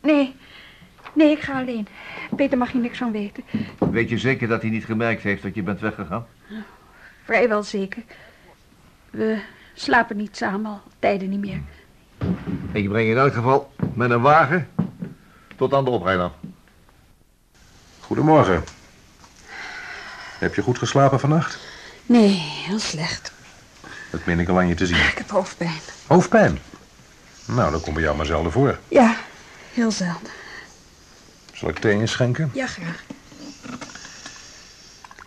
Speaker 2: Nee, nee, ik ga alleen. Peter mag hier niks van weten.
Speaker 6: Weet je zeker dat hij niet gemerkt heeft dat je bent weggegaan?
Speaker 2: Vrijwel zeker. We slapen niet samen al tijden niet meer.
Speaker 6: Ik breng je in elk geval met een wagen tot aan de oprijlaan.
Speaker 3: Goedemorgen. Heb je goed geslapen vannacht?
Speaker 2: Nee, heel slecht.
Speaker 3: Dat meen ik al aan je te zien.
Speaker 2: Ik heb hoofdpijn.
Speaker 3: Hoofdpijn? Nou, dat komt bij jou maar zelden voor.
Speaker 2: Ja, heel zelden.
Speaker 3: Zal ik thee inschenken?
Speaker 2: Ja, graag.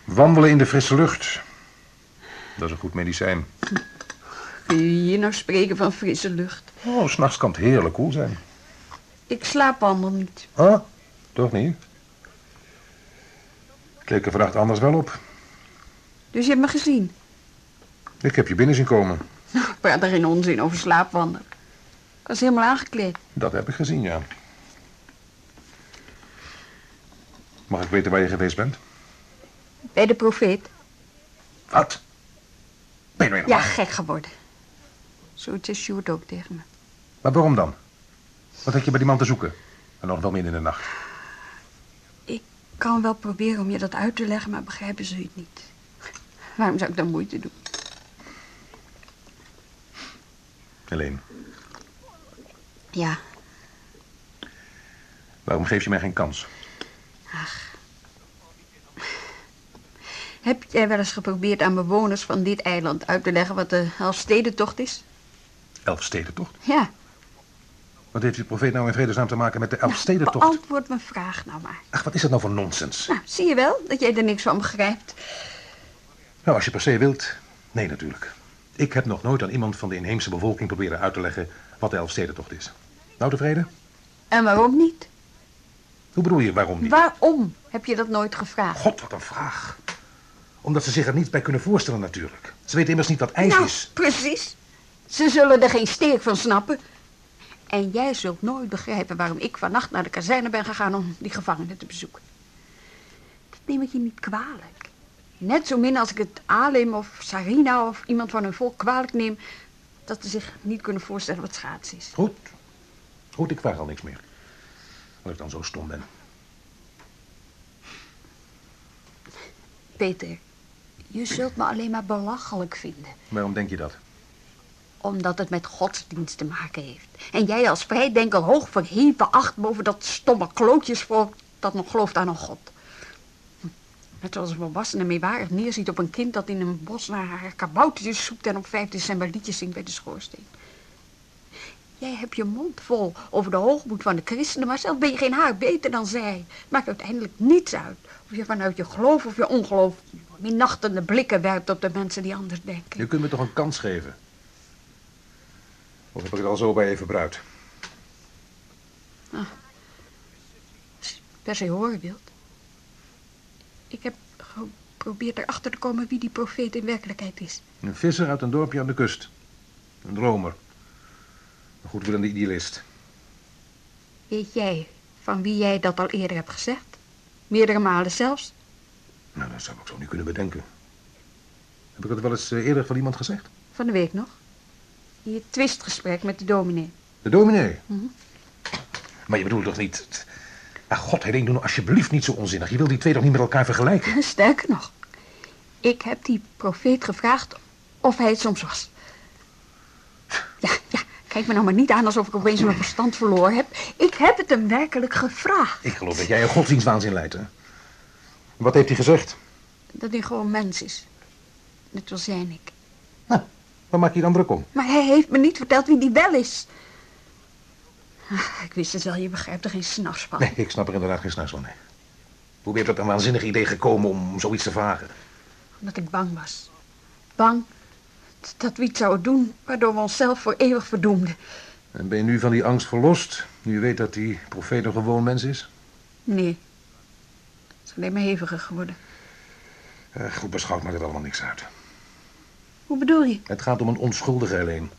Speaker 3: Wandelen in de frisse lucht. Dat is een goed medicijn.
Speaker 2: Kun je hier nou spreken van frisse lucht?
Speaker 3: Oh, s'nachts kan het heerlijk koel zijn.
Speaker 2: Ik slaap allemaal niet.
Speaker 3: Oh, toch niet? Het leek er vannacht anders wel op.
Speaker 2: Dus je hebt me gezien.
Speaker 3: Ik heb je binnen zien komen.
Speaker 2: Nou, ik praat er geen onzin over slaapwandelen. Ik was helemaal aangekleed.
Speaker 3: Dat heb ik gezien, ja. Mag ik weten waar je geweest bent?
Speaker 2: Bij de profeet.
Speaker 3: Wat? Ben je nou
Speaker 2: Ja, gek geworden. Zoiets is Sjoerd ook tegen me.
Speaker 3: Maar waarom dan? Wat had je bij die man te zoeken? En nog wel midden in de nacht.
Speaker 2: Ik kan wel proberen om je dat uit te leggen, maar begrijpen ze het niet. Waarom zou ik dan moeite doen?
Speaker 3: Helene,
Speaker 2: Ja,
Speaker 3: waarom geef je mij geen kans?
Speaker 2: heb jij wel eens geprobeerd aan bewoners van dit eiland uit te leggen wat de Elfstedentocht is?
Speaker 3: Elfstedentocht?
Speaker 2: Ja,
Speaker 3: Wat heeft die profeet nou in vredesnaam te maken met de Elfstedentocht?
Speaker 2: beantwoord mijn vraag nou maar.
Speaker 3: Ach, wat is dat nou voor nonsens?
Speaker 2: Nou, zie je wel dat jij er niks van begrijpt.
Speaker 3: Nou, als je per se wilt, nee natuurlijk. Ik heb nog nooit aan iemand van de inheemse bevolking proberen uit te leggen wat de Elfstedentocht is. Nou tevreden?
Speaker 2: En waarom niet?
Speaker 3: Hoe bedoel je, waarom niet?
Speaker 2: Waarom heb je dat nooit gevraagd?
Speaker 3: God, wat een vraag. Omdat ze zich er niets bij kunnen voorstellen natuurlijk. Ze weten immers niet wat ijs
Speaker 2: nou,
Speaker 3: is.
Speaker 2: precies. Ze zullen er geen steek van snappen. En jij zult nooit begrijpen waarom ik vannacht naar de kazerne ben gegaan om die gevangenen te bezoeken. Dat neem ik je niet kwalijk. Net zo min als ik het Alem of Sarina of iemand van hun volk kwalijk neem... dat ze zich niet kunnen voorstellen wat schaats is.
Speaker 3: Goed. Goed, ik vraag al niks meer. Als ik dan zo stom ben.
Speaker 2: Peter, je zult me alleen maar belachelijk vinden.
Speaker 3: Waarom denk je dat?
Speaker 2: Omdat het met godsdienst te maken heeft. En jij als vrijdenker hoog verheven acht boven dat stomme klootjesvolk dat nog gelooft aan een god. Net zoals een volwassene meewarig neerziet op een kind dat in een bos naar haar kaboutertjes zoekt en op 5 december liedjes zingt bij de schoorsteen. Jij hebt je mond vol over de hoogmoed van de christenen, maar zelf ben je geen haar beter dan zij. Het maakt uiteindelijk niets uit of je vanuit je geloof of je ongeloof minachtende blikken werpt op de mensen die anders denken.
Speaker 3: Je kunt me toch een kans geven? Of heb ik het al zo bij je verbruikt?
Speaker 2: Per se horen wilt. Ik heb geprobeerd erachter te komen wie die profeet in werkelijkheid is.
Speaker 3: Een visser uit een dorpje aan de kust. Een dromer. Een goedwillende idealist.
Speaker 2: Weet jij van wie jij dat al eerder hebt gezegd? Meerdere malen zelfs?
Speaker 3: Nou, dat zou ik zo niet kunnen bedenken. Heb ik dat wel eens eh, eerder van iemand gezegd?
Speaker 2: Van de week nog. In je twistgesprek met de dominee.
Speaker 3: De dominee.
Speaker 2: Mhm.
Speaker 3: Maar je bedoelt toch niet... Ach, god, Helene, doe nou alsjeblieft niet zo onzinnig. Je wil die twee toch niet met elkaar vergelijken?
Speaker 2: Sterker nog, ik heb die profeet gevraagd of hij het soms was. Ja, ja, kijk me nou maar niet aan alsof ik opeens mijn verstand verloren heb. Ik heb het hem werkelijk gevraagd.
Speaker 3: Ik geloof dat jij een godsdienstwaanzin leidt, hè? Wat heeft hij gezegd?
Speaker 2: Dat hij gewoon mens is. Net zoals jij en ik.
Speaker 3: Nou, waar maak je dan druk om?
Speaker 2: Maar hij heeft me niet verteld wie die wel is. Ah, Ik wist het wel, je begrijpt er geen s'nachts van.
Speaker 3: Nee, ik snap er inderdaad geen s'nachts van, nee. Hoe ben je op dat een waanzinnig idee gekomen om zoiets te vragen?
Speaker 2: Omdat ik bang was. Bang dat we iets zouden doen waardoor we onszelf voor eeuwig verdoemden.
Speaker 3: En ben je nu van die angst verlost, nu je weet dat die profeet een gewoon mens is?
Speaker 2: Nee. Het is alleen maar heviger geworden.
Speaker 3: Eh, goed beschouwd maakt het allemaal niks uit.
Speaker 2: Hoe bedoel je?
Speaker 3: Het gaat om een onschuldige alleen.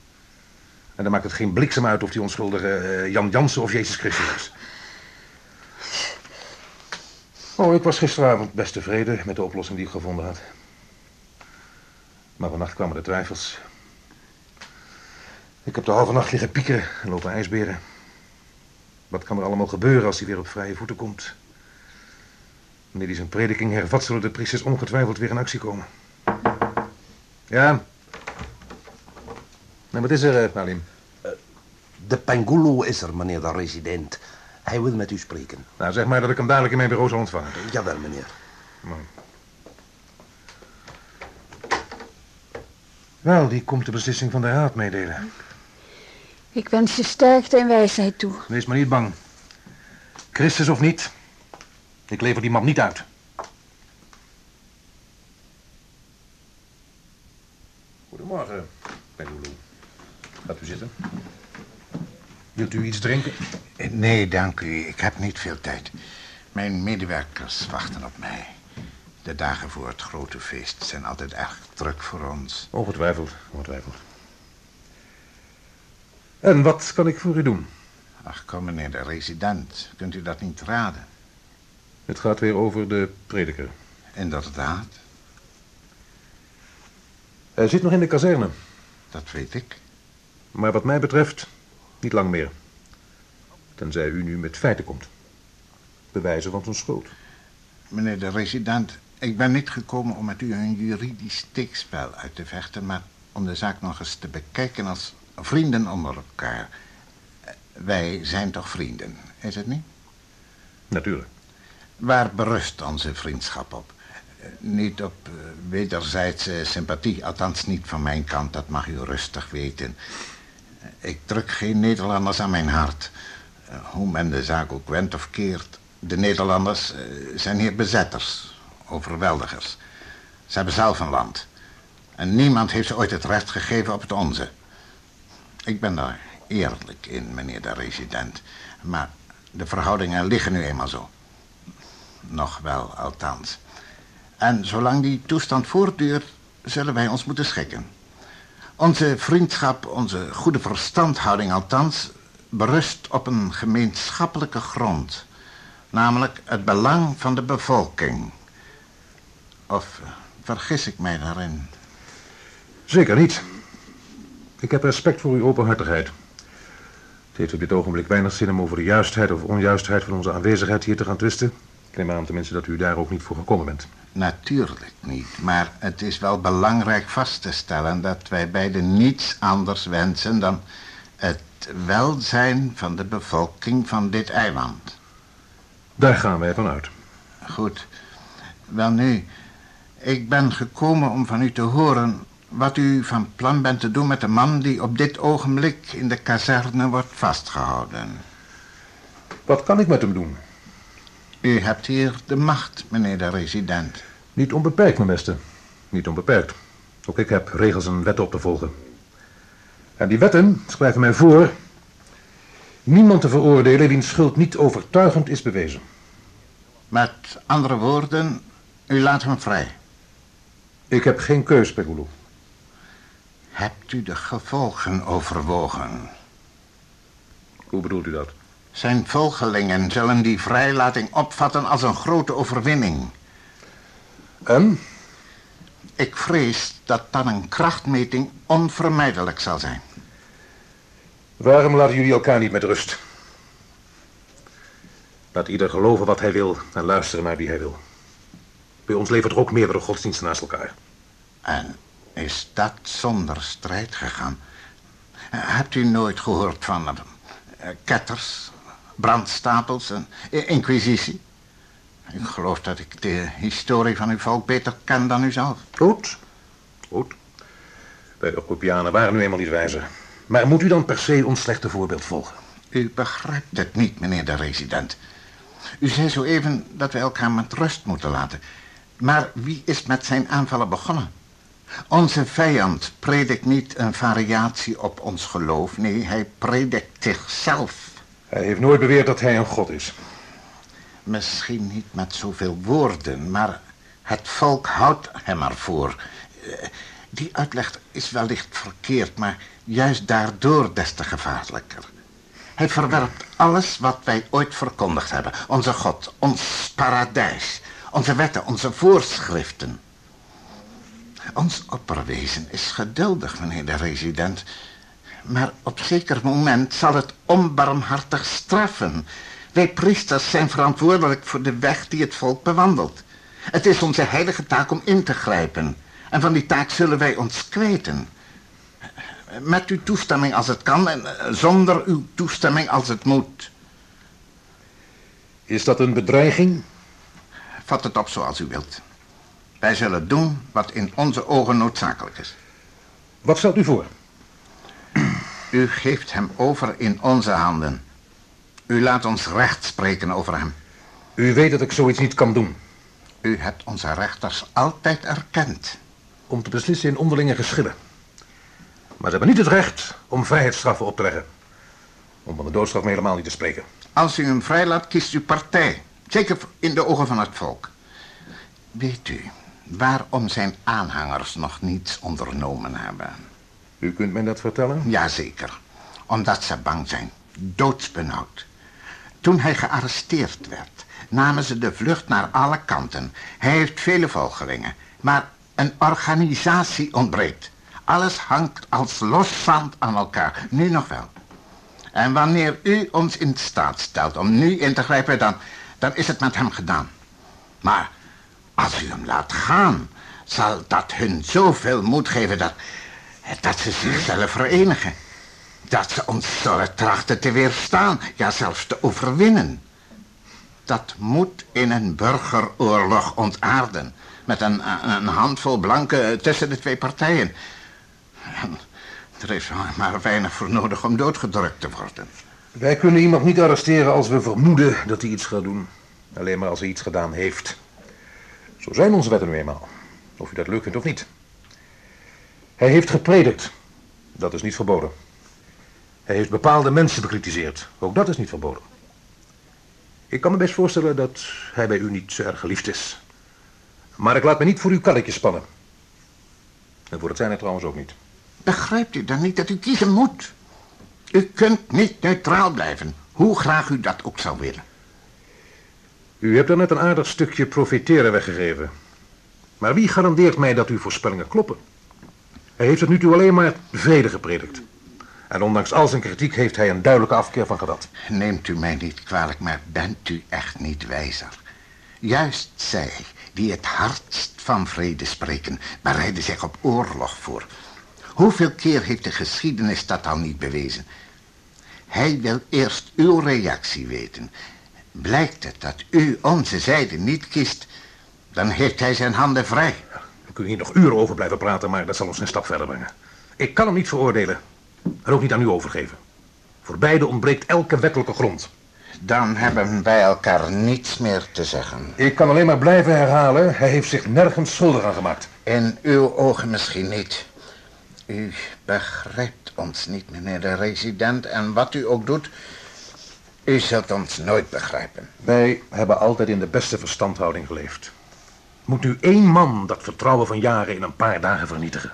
Speaker 3: En dan maakt het geen bliksem uit of die onschuldige eh, Jan Jansen of Jezus Christus is. Oh, ik was gisteravond best tevreden met de oplossing die ik gevonden had. Maar vannacht kwamen de twijfels. Ik heb de halve nacht liggen piekeren en lopen ijsberen. Wat kan er allemaal gebeuren als hij weer op vrije voeten komt? Wanneer hij zijn prediking hervat, zullen de priesters ongetwijfeld weer in actie komen. Ja? Nou, wat is er, uh, Nalim?
Speaker 7: De Pengulo is er, meneer de resident. Hij wil met u spreken.
Speaker 3: Nou, zeg maar dat ik hem dadelijk in mijn bureau zal ontvangen.
Speaker 7: Jawel, meneer.
Speaker 3: Wel, die komt de beslissing van de raad meedelen.
Speaker 2: Ik wens je sterkte en wijsheid toe.
Speaker 3: Wees maar niet bang. Christus of niet, ik lever die man niet uit. Goedemorgen. Gaat u zitten. Wilt u iets drinken?
Speaker 5: Nee, dank u. Ik heb niet veel tijd. Mijn medewerkers wachten op mij. De dagen voor het grote feest zijn altijd erg druk voor ons.
Speaker 3: Ongetwijfeld, ongetwijfeld. En wat kan ik voor u doen?
Speaker 5: Ach, kom, meneer de resident. Kunt u dat niet raden?
Speaker 3: Het gaat weer over de prediker.
Speaker 5: Inderdaad,
Speaker 3: Hij zit nog in de kazerne.
Speaker 5: dat weet ik.
Speaker 3: Maar wat mij betreft, niet lang meer. Tenzij u nu met feiten komt. Bewijzen van zijn schuld.
Speaker 5: Meneer de resident, ik ben niet gekomen om met u een juridisch steekspel uit te vechten... maar om de zaak nog eens te bekijken als vrienden onder elkaar. Wij zijn toch vrienden, is het niet?
Speaker 3: Natuurlijk.
Speaker 5: Waar berust onze vriendschap op? Niet op eh, wederzijdse sympathie, althans niet van mijn kant, dat mag u rustig weten. Ik druk geen Nederlanders aan mijn hart. Eh, Hoe men de zaak ook wendt of keert. De Nederlanders eh, zijn hier bezetters, overweldigers. Ze hebben zelf een land. En niemand heeft ze ooit het recht gegeven op het onze. Ik ben daar eerlijk in, meneer de resident. Maar de verhoudingen liggen nu eenmaal zo. Nog wel, althans. En zolang die toestand voortduurt, zullen wij ons moeten schikken. Onze vriendschap, onze goede verstandhouding althans, berust op een gemeenschappelijke grond. Namelijk het belang van de bevolking. Of eh, vergis ik mij daarin?
Speaker 3: Zeker niet. Ik heb respect voor uw openhartigheid. Het heeft op dit ogenblik weinig zin om over de juistheid of onjuistheid van onze aanwezigheid hier te gaan twisten. Ik neem aan tenminste dat u daar ook niet voor gekomen bent.
Speaker 5: Natuurlijk niet, maar het is wel belangrijk vast te stellen dat wij beiden niets anders wensen dan het welzijn van de bevolking van dit eiland.
Speaker 3: Daar gaan wij vanuit.
Speaker 5: Goed. Wel nu, ik ben gekomen om van u te horen wat u van plan bent te doen met de man die op dit ogenblik in de kazerne wordt vastgehouden.
Speaker 3: Wat kan ik met hem doen?
Speaker 5: U hebt hier de macht, meneer de resident.
Speaker 3: Niet onbeperkt, mijn beste. Niet onbeperkt. Ook ik heb regels en wetten op te volgen. En die wetten schrijven mij voor... niemand te veroordelen wiens schuld niet overtuigend is bewezen.
Speaker 5: Met andere woorden, u laat hem vrij.
Speaker 3: Ik heb geen keus, Pegulu.
Speaker 5: Hebt u de gevolgen overwogen?
Speaker 3: Hoe bedoelt u dat?
Speaker 5: Zijn volgelingen zullen die vrijlating opvatten als een grote overwinning.
Speaker 3: En?
Speaker 5: Ik vrees dat dan een krachtmeting onvermijdelijk zal zijn.
Speaker 3: Waarom laten jullie elkaar niet met rust? Laat ieder geloven wat hij wil en luisteren naar wie hij wil. Bij ons levert er ook meerdere godsdiensten naast elkaar.
Speaker 5: En is dat zonder strijd gegaan? Hebt u nooit gehoord van uh, ketters, brandstapels en inquisitie? Ik geloof dat ik de historie van uw volk beter ken dan u zelf.
Speaker 3: Goed, goed. Wij Europeanen waren nu eenmaal niet wijzer. Maar moet u dan per se ons slechte voorbeeld volgen?
Speaker 5: U begrijpt het niet, meneer de resident. U zei zo even dat we elkaar met rust moeten laten. Maar wie is met zijn aanvallen begonnen? Onze vijand predikt niet een variatie op ons geloof. Nee, hij predikt zichzelf.
Speaker 3: Hij heeft nooit beweerd dat hij een god is.
Speaker 5: Misschien niet met zoveel woorden, maar het volk houdt hem ervoor. Eh, die uitleg is wellicht verkeerd, maar juist daardoor des te gevaarlijker. Hij verwerpt alles wat wij ooit verkondigd hebben. Onze God, ons paradijs, onze wetten, onze voorschriften. Ons opperwezen is geduldig, meneer de resident. Maar op zeker moment zal het onbarmhartig straffen. Wij priesters zijn verantwoordelijk voor de weg die het volk bewandelt. Het is onze heilige taak om in te grijpen. En van die taak zullen wij ons kwijten. Met uw toestemming als het kan en eh, zonder uw toestemming als het moet.
Speaker 3: Is dat een bedreiging?
Speaker 5: Vat het op zoals u wilt. Wij zullen doen wat in onze ogen noodzakelijk is.
Speaker 3: Wat stelt u voor?
Speaker 5: U geeft hem over in onze handen. U laat ons recht spreken over hem.
Speaker 3: U weet dat ik zoiets niet kan doen.
Speaker 5: U hebt onze rechters altijd erkend.
Speaker 3: Om te beslissen in onderlinge geschillen. Maar ze hebben niet het recht om vrijheidsstraffen op te leggen. Om van de doodstraf helemaal niet te spreken.
Speaker 5: Als u hem vrijlaat, kiest u partij. Zeker in de ogen van het volk. Weet u waarom zijn aanhangers nog niets ondernomen hebben?
Speaker 3: U kunt mij dat vertellen?
Speaker 5: Jazeker. Omdat ze bang zijn. Doodsbenauwd. Toen hij gearresteerd werd, namen ze de vlucht naar alle kanten. Hij heeft vele volgelingen. Maar een organisatie ontbreekt. Alles hangt als los zand aan elkaar. Nu nog wel. En wanneer u ons in staat stelt om nu in te grijpen, dan, dan is het met hem gedaan. Maar als u hem laat gaan, zal dat hun zoveel moed geven dat, dat ze zichzelf verenigen. Dat ze ons zullen trachten te weerstaan, ja zelfs te overwinnen. Dat moet in een burgeroorlog ontaarden. Met een, een handvol blanken tussen de twee partijen. Er is maar weinig voor nodig om doodgedrukt te worden.
Speaker 3: Wij kunnen iemand niet arresteren als we vermoeden dat hij iets gaat doen. Alleen maar als hij iets gedaan heeft. Zo zijn onze wetten nu eenmaal. Of u dat leuk vindt of niet. Hij heeft gepredikt. Dat is niet verboden. Hij heeft bepaalde mensen bekritiseerd. Ook dat is niet verboden. Ik kan me best voorstellen dat hij bij u niet zo erg geliefd is. Maar ik laat me niet voor uw kalletje spannen. En voor het zijn er trouwens ook niet.
Speaker 5: Begrijpt u dan niet dat u kiezen moet? U kunt niet neutraal blijven, hoe graag u dat ook zou willen.
Speaker 3: U hebt er net een aardig stukje profiteren weggegeven. Maar wie garandeert mij dat uw voorspellingen kloppen? Hij heeft tot nu toe alleen maar vrede gepredikt. En ondanks al zijn kritiek heeft hij een duidelijke afkeer van gedaan.
Speaker 5: Neemt u mij niet kwalijk, maar bent u echt niet wijzer? Juist zij, die het hardst van vrede spreken, bereiden zich op oorlog voor. Hoeveel keer heeft de geschiedenis dat al niet bewezen? Hij wil eerst uw reactie weten. Blijkt het dat u onze zijde niet kiest, dan heeft hij zijn handen vrij.
Speaker 3: We kunnen hier nog uren over blijven praten, maar dat zal ons een stap verder brengen. Ik kan hem niet veroordelen. En ook niet aan u overgeven. Voor beide ontbreekt elke wettelijke grond.
Speaker 5: Dan hebben wij elkaar niets meer te zeggen.
Speaker 3: Ik kan alleen maar blijven herhalen, hij heeft zich nergens schuldig aan gemaakt.
Speaker 5: In uw ogen misschien niet. U begrijpt ons niet, meneer de resident, en wat u ook doet, u zult ons nooit begrijpen.
Speaker 3: Wij hebben altijd in de beste verstandhouding geleefd. Moet nu één man dat vertrouwen van jaren in een paar dagen vernietigen?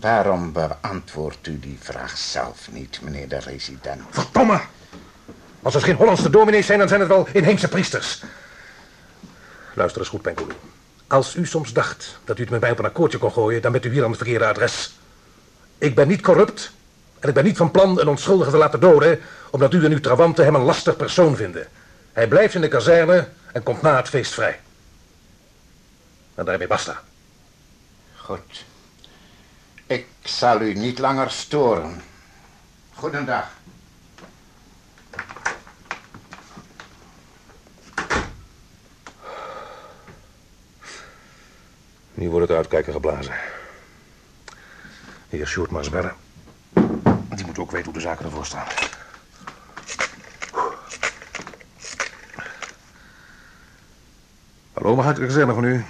Speaker 5: Waarom beantwoordt u die vraag zelf niet, meneer de resident?
Speaker 3: Verdomme! Als het geen Hollandse dominees zijn, dan zijn het wel inheemse priesters. Luister eens goed, Penkoelu. Als u soms dacht dat u het met mij op een akkoordje kon gooien, dan bent u hier aan het verkeerde adres. Ik ben niet corrupt en ik ben niet van plan een onschuldige te laten doden, omdat u en uw trawanten hem een lastig persoon vinden. Hij blijft in de kazerne en komt na het feest vrij. En daarmee basta.
Speaker 5: Goed. Ik zal u niet langer storen. Goedendag.
Speaker 3: Nu wordt het uitkijken geblazen. Hier, Sjoerd maar bellen. Die moet ook weten hoe de zaken ervoor staan. Hallo, mag ik de kazerne van u?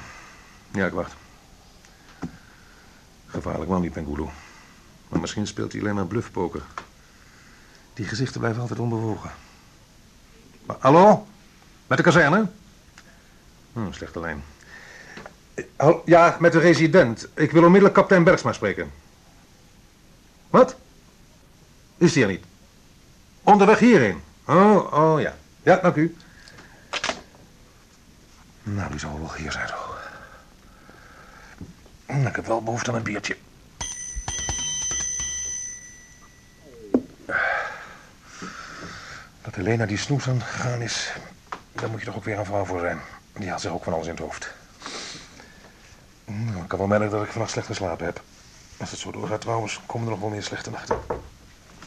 Speaker 3: Ja, ik wacht. Gevaarlijk man, die Pengulu. Maar misschien speelt hij alleen maar bluffpoker. Die gezichten blijven altijd onbewogen. Maar, hallo? Met de kazerne? Hm, slechte lijn. Eh, Ja, met de resident. Ik wil onmiddellijk kapitein Bergsma spreken. Wat? Is die er niet? Onderweg hierheen? Oh, oh ja. Ja, dank u. Nou, die zal wel hier zijn zo. Hm, Ik heb wel behoefte aan een biertje. Dat Helena die snoes aan gegaan is, daar moet je toch ook weer een vrouw voor zijn. Die had zich ook van alles in het hoofd. Hm, Ik kan wel merken dat ik vannacht slecht geslapen heb. Als het zo doorgaat trouwens, komen er nog wel meer slechte nachten.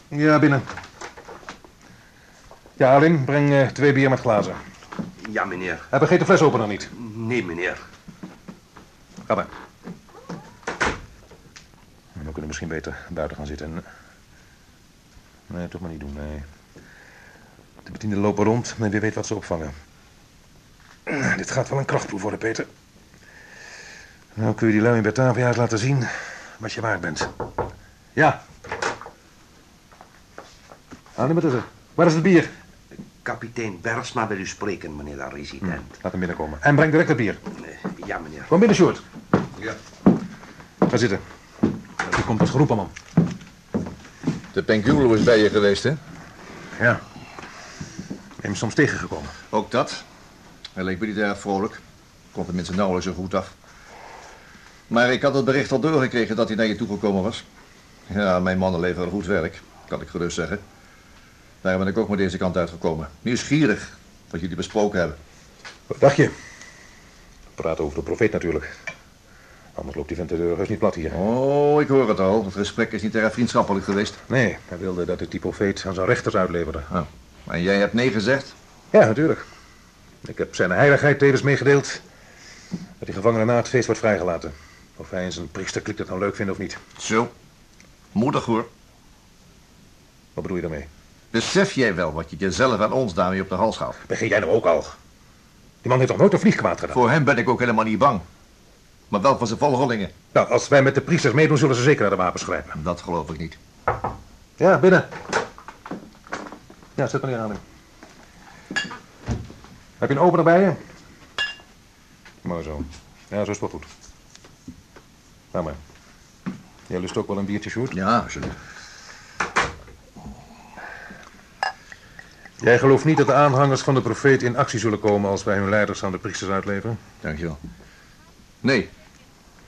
Speaker 3: Ja, binnen. Ja, Alin, breng eh, twee bier met glazen.
Speaker 7: Ja, meneer.
Speaker 3: Hij vergeet de flesopener niet.
Speaker 7: Nee, meneer.
Speaker 3: Ga maar. We kunnen misschien beter buiten gaan zitten. Nee, toch maar niet doen, nee. De bedienden lopen rond en wie weet wat ze opvangen. Dit gaat wel een krachtproef worden, Peter. Nou kun je die lui in Batavia eens laten zien wat je waard bent. Ja. Haal met er. Waar is het bier?
Speaker 7: Kapitein Bergsma wil u spreken, meneer de resident.
Speaker 3: Laat hem binnenkomen. En breng direct het bier.
Speaker 7: Eh, Ja, meneer.
Speaker 3: Kom binnen, Sjoerd.
Speaker 6: Ja.
Speaker 3: Ga zitten. Komt wat geroepen, man.
Speaker 6: De Pengulo is bij je geweest, hè?
Speaker 3: Ja. Ben je hem soms tegengekomen?
Speaker 6: Ook dat. Hij leek me niet erg vrolijk. Kon tenminste nauwelijks zo goed af. Maar ik had het bericht al doorgekregen dat hij naar je toegekomen was. Ja, mijn mannen leveren goed werk, kan ik gerust zeggen. Daarom ben ik ook maar deze kant uitgekomen. Nieuwsgierig wat jullie besproken hebben.
Speaker 3: Wat dacht je? We praten over de profeet natuurlijk. Anders loopt die vent de deur heus niet plat hier.
Speaker 6: Oh, ik hoor het al. Het gesprek is niet erg vriendschappelijk geweest.
Speaker 3: Nee, hij wilde dat ik die profeet aan zijn rechters uitleverde.
Speaker 6: Oh. En jij hebt nee gezegd?
Speaker 3: Ja, natuurlijk. Ik heb zijn heiligheid tevens meegedeeld dat die gevangene na het feest wordt vrijgelaten. Of hij en zijn priesterklik dat nou leuk vinden of niet.
Speaker 6: Zo. Moedig hoor.
Speaker 3: Wat bedoel je daarmee?
Speaker 6: Besef jij wel wat je jezelf en ons daarmee op de hals gaat?
Speaker 3: Begin jij nou ook al? Die man heeft toch nooit een vlieg kwaad gedaan?
Speaker 6: Voor hem ben ik ook helemaal niet bang. Maar wel voor zijn volgelingen.
Speaker 3: Nou, als wij met de priesters meedoen, zullen ze zeker naar de wapens grijpen.
Speaker 6: Dat geloof ik niet.
Speaker 3: Ja, binnen. Ja, zet maar neer aan. Heb je een opener bij je? Mooi zo. Ja, zo is het wel goed. Nou maar. Jij lust ook wel een biertje, Sjoerd?
Speaker 6: Ja, alsjeblieft.
Speaker 3: Jij gelooft niet dat de aanhangers van de profeet in actie zullen komen als wij hun leiders aan de priesters uitleveren?
Speaker 6: Dankjewel. Nee.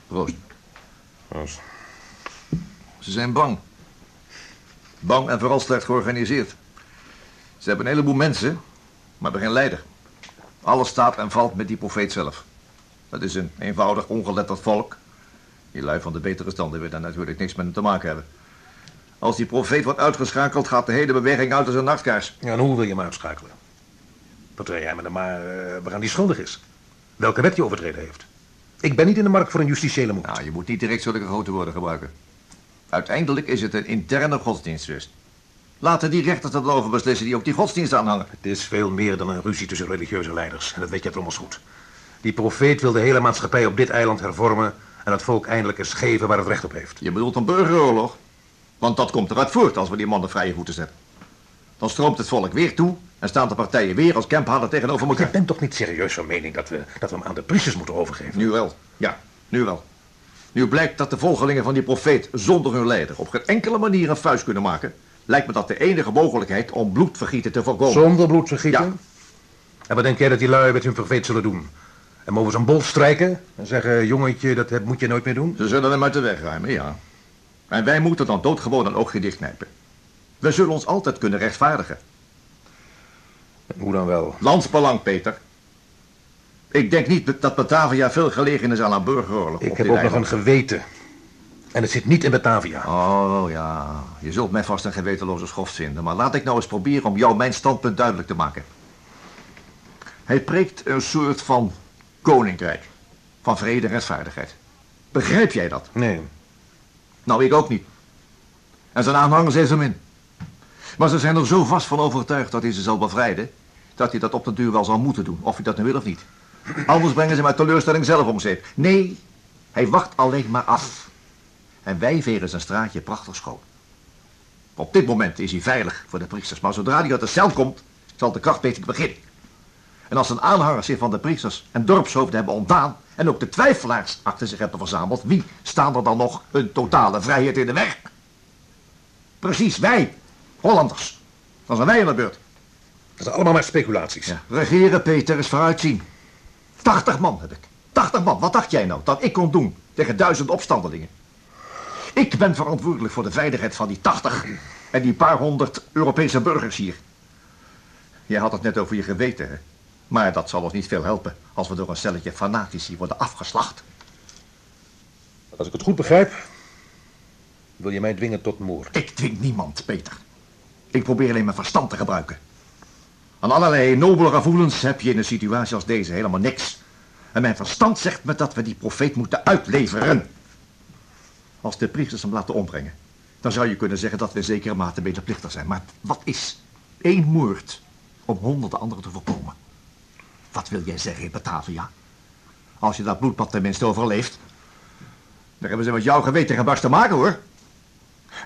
Speaker 6: Proost.
Speaker 3: Roos.
Speaker 6: Ze zijn bang. Bang en vooral slecht georganiseerd. Ze hebben een heleboel mensen, maar hebben geen leider. Alles staat en valt met die profeet zelf. Dat is een eenvoudig, ongeletterd volk. Die lui van de betere standen willen daar natuurlijk niks met hem te maken hebben. Als die profeet wordt uitgeschakeld, gaat de hele beweging uit als een nachtkaars.
Speaker 3: Ja, en hoe wil je hem uitschakelen? Wat wil jij met hem maar uh, waaraan die schuldig is? Welke wet hij overtreden heeft? Ik ben niet in de markt voor een justitiële moed.
Speaker 6: Nou, je moet niet direct zulke grote woorden gebruiken. Uiteindelijk is het een interne godsdienstwist. Laten die rechters dat over beslissen die ook die godsdienst aanhangen.
Speaker 3: Het is veel meer dan een ruzie tussen religieuze leiders. En dat weet je trommels goed. Die profeet wil de hele maatschappij op dit eiland hervormen... en het volk eindelijk eens geven waar het recht op heeft.
Speaker 6: Je bedoelt een burgeroorlog? Want dat komt eruit voort als we die mannen vrije voeten zetten. Dan stroomt het volk weer toe en staan de partijen weer als kemphadden tegenover elkaar.
Speaker 3: Je bent toch niet serieus van mening dat we, dat we hem aan de priesters moeten overgeven?
Speaker 6: Nu wel, ja, nu wel. Nu blijkt dat de volgelingen van die profeet zonder hun leider op geen enkele manier een vuist kunnen maken... lijkt me dat de enige mogelijkheid om bloedvergieten te voorkomen.
Speaker 3: Zonder bloedvergieten?
Speaker 6: Ja.
Speaker 3: En wat denk jij dat die lui met hun profeet zullen doen? Hem over zijn bol strijken en zeggen... jongetje, dat moet je nooit meer doen?
Speaker 6: Ze zullen hem uit de weg ruimen, ja. En wij moeten dan doodgewoon een oogje dichtknijpen. We zullen ons altijd kunnen rechtvaardigen.
Speaker 3: En hoe dan wel?
Speaker 6: Landsbelang, Peter. Ik denk niet dat Batavia veel gelegen is aan een burgeroorlog.
Speaker 3: Ik heb ook nog een geweten. En het zit niet in Batavia.
Speaker 6: Oh, ja. Je zult mij vast een gewetenloze schoft vinden. Maar laat ik nou eens proberen om jou mijn standpunt duidelijk te maken. Hij preekt een soort van koninkrijk. Van vrede en rechtvaardigheid. Begrijp jij dat?
Speaker 3: Nee.
Speaker 6: Nou, ik ook niet. En zijn aanhangers is hem in. Maar ze zijn er zo vast van overtuigd dat hij ze zal bevrijden... dat hij dat op de duur wel zal moeten doen, of hij dat nu wil of niet. Anders brengen ze hem uit teleurstelling zelf om zeep. Nee, hij wacht alleen maar af. En wij veren zijn straatje prachtig schoon. Op dit moment is hij veilig voor de priesters, maar zodra hij uit de cel komt, zal de krachtmeting beginnen. En als zijn aanhangers zich van de priesters en dorpshoofden hebben ontdaan en ook de twijfelaars achter zich hebben verzameld, wie staan er dan nog hun totale vrijheid in de weg? Precies, wij, Hollanders. Dan zijn wij aan de beurt.
Speaker 3: Dat zijn allemaal maar speculaties.
Speaker 6: Ja, regeren, Peter, is vooruitzien. 80 man heb ik. 80 man. Wat dacht jij nou dat ik kon doen tegen duizend opstandelingen? Ik ben verantwoordelijk voor de veiligheid van die 80 en die paar honderd Europese burgers hier. Jij had het net over je geweten, hè? Maar dat zal ons niet veel helpen als we door een stelletje fanatici worden afgeslacht.
Speaker 3: Als ik het goed begrijp, wil je mij dwingen tot moord.
Speaker 6: Ik dwing niemand, Peter. Ik probeer alleen mijn verstand te gebruiken. Aan allerlei nobele gevoelens heb je in een situatie als deze helemaal niks. En mijn verstand zegt me dat we die profeet moeten uitleveren. Als de priesters hem laten ombrengen, dan zou je kunnen zeggen dat we in zekere mate medeplichtig zijn. Maar wat is één moord om honderden anderen te voorkomen? Wat wil jij zeggen Batavia? Als je dat bloedbad tenminste overleeft. Daar hebben ze met jouw geweten geen te maken, hoor.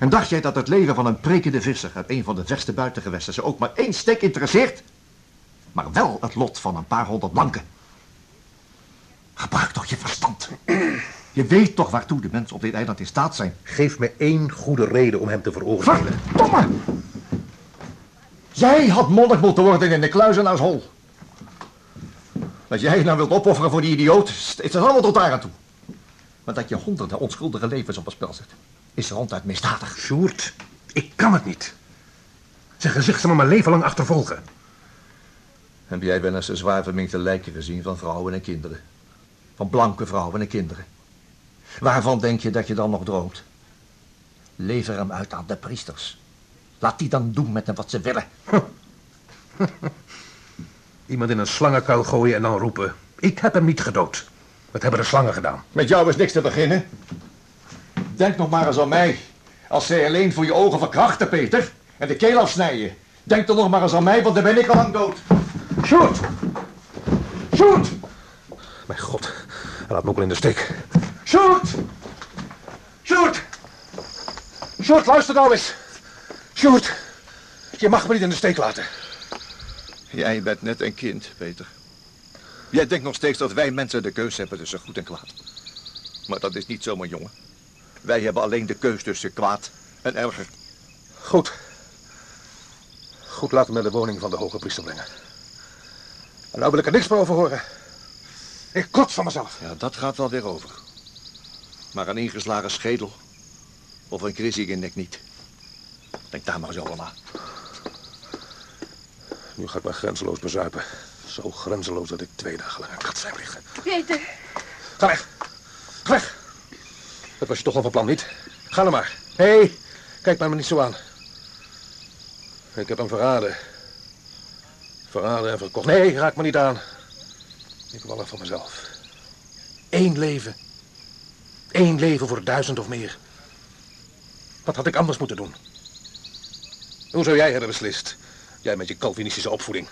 Speaker 6: En dacht jij dat het leven van een prekende visser uit een van de verste buitengewesten ze ook maar één steek interesseert? Maar wel het lot van een paar honderd blanken. Gebruik toch je verstand. Je weet toch waartoe de mensen op dit eiland in staat zijn.
Speaker 3: Geef me één goede reden om hem te veroordelen.
Speaker 6: Verdomme! Jij had monnik moeten worden in de kluizenaarshol. Dat jij nou wilt opofferen voor die idioot, is het allemaal tot daar aan toe. Maar dat je honderden onschuldige levens op het spel zet, is ronduit misdadig.
Speaker 3: Sjoerd, ik kan het niet. Zijn gezicht zal me mijn leven lang achtervolgen.
Speaker 6: Heb jij wel eens een zwaar verminkte lijken gezien van vrouwen en kinderen? Van blanke vrouwen en kinderen? Waarvan denk je dat je dan nog droomt? Lever hem uit aan de priesters. Laat die dan doen met hem wat ze willen.
Speaker 3: Iemand in een slangenkuil gooien en dan roepen... Ik heb hem niet gedood. Wat hebben de slangen gedaan?
Speaker 6: Met jou is niks te beginnen. Denk nog maar eens aan mij. Als zij alleen voor je ogen verkrachten, Peter. En de keel afsnijden. Denk dan nog maar eens aan mij, want dan ben ik al lang dood. Shoot! Shoot!
Speaker 3: Mijn god, hij laat me ook al in de steek.
Speaker 6: Shoot! Shoot!
Speaker 3: Sjoerd, luister nou eens. Sjoerd, je mag me niet in de steek laten.
Speaker 6: Jij bent net een kind, Peter. Jij denkt nog steeds dat wij mensen de keus hebben tussen goed en kwaad. Maar dat is niet zomaar, jongen. Wij hebben alleen de keus tussen kwaad en erger.
Speaker 3: Goed. Goed, laten we naar de woning van de hoge priester brengen. En nou wil ik er niks meer over horen. Ik kot van mezelf.
Speaker 6: Ja, dat gaat wel weer over. Maar een ingeslagen schedel, Of een ik niet. Denk daar maar eens over na.
Speaker 3: Nu ga ik maar grenzeloos bezuipen. Zo grenzeloos dat ik twee dagen lang aan kat zijn liggen.
Speaker 2: Peter,
Speaker 3: Ga weg. Ga weg. Dat was je toch al van plan, niet? Ga nou maar. Hé, hey, kijk mij maar niet zo aan. Ik heb hem verraden. Verraden en verkocht. Nee, raak me niet aan. Ik wil het van mezelf. Eén leven. Eén leven voor duizend of meer. Wat had ik anders moeten doen? Hoe zou jij hebben beslist? Jij met je Calvinistische opvoeding.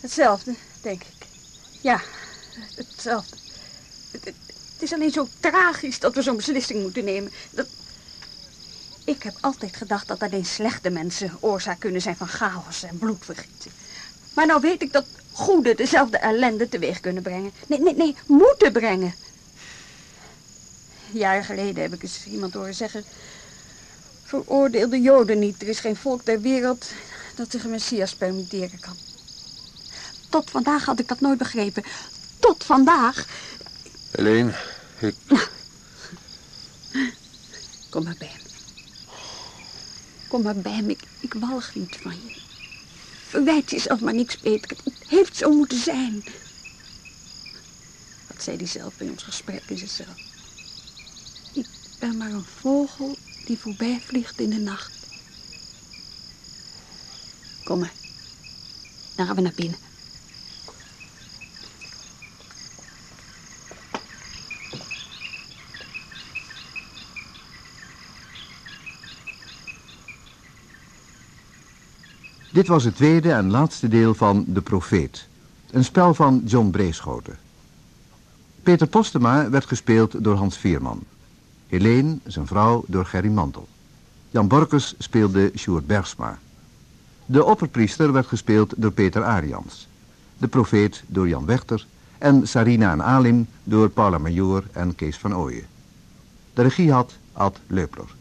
Speaker 2: hetzelfde, denk ik. Ja, hetzelfde. Het, is alleen zo tragisch dat we zo'n beslissing moeten nemen. Dat... Ik heb altijd gedacht dat alleen slechte mensen oorzaak kunnen zijn van chaos en bloedvergieten. Maar nou weet ik dat goede dezelfde ellende teweeg kunnen brengen. Nee, nee, nee, moeten brengen. Jaren geleden heb ik eens iemand horen zeggen... Veroordeel de Joden niet. Er is geen volk ter wereld dat zich een Messias permitteren kan. Tot vandaag had ik dat nooit begrepen. Tot vandaag.
Speaker 3: Helene, ik...
Speaker 2: Kom maar bij me. Kom maar bij me. Ik, ik walg niet van je. Verwijt jezelf maar niks, Peter. Het heeft zo moeten zijn. Wat zei hij zelf in ons gesprek in zichzelf? Ik ben maar een vogel die voorbij vliegt in de nacht. Kom maar. Dan gaan we naar binnen.
Speaker 8: Dit was het tweede en laatste deel van De Profeet. Een spel van John Breeschoten. Peter Postema werd gespeeld door Hans Veerman. Helene, zijn vrouw, door Gerry Mantel. Jan Borkes speelde Sjoerd Bergsma. De opperpriester werd gespeeld door Peter Arians. De profeet door Jan Wechter. En Sarina en Alim door Paula Major en Kees van Ooyen. De regie had Ad Leupler.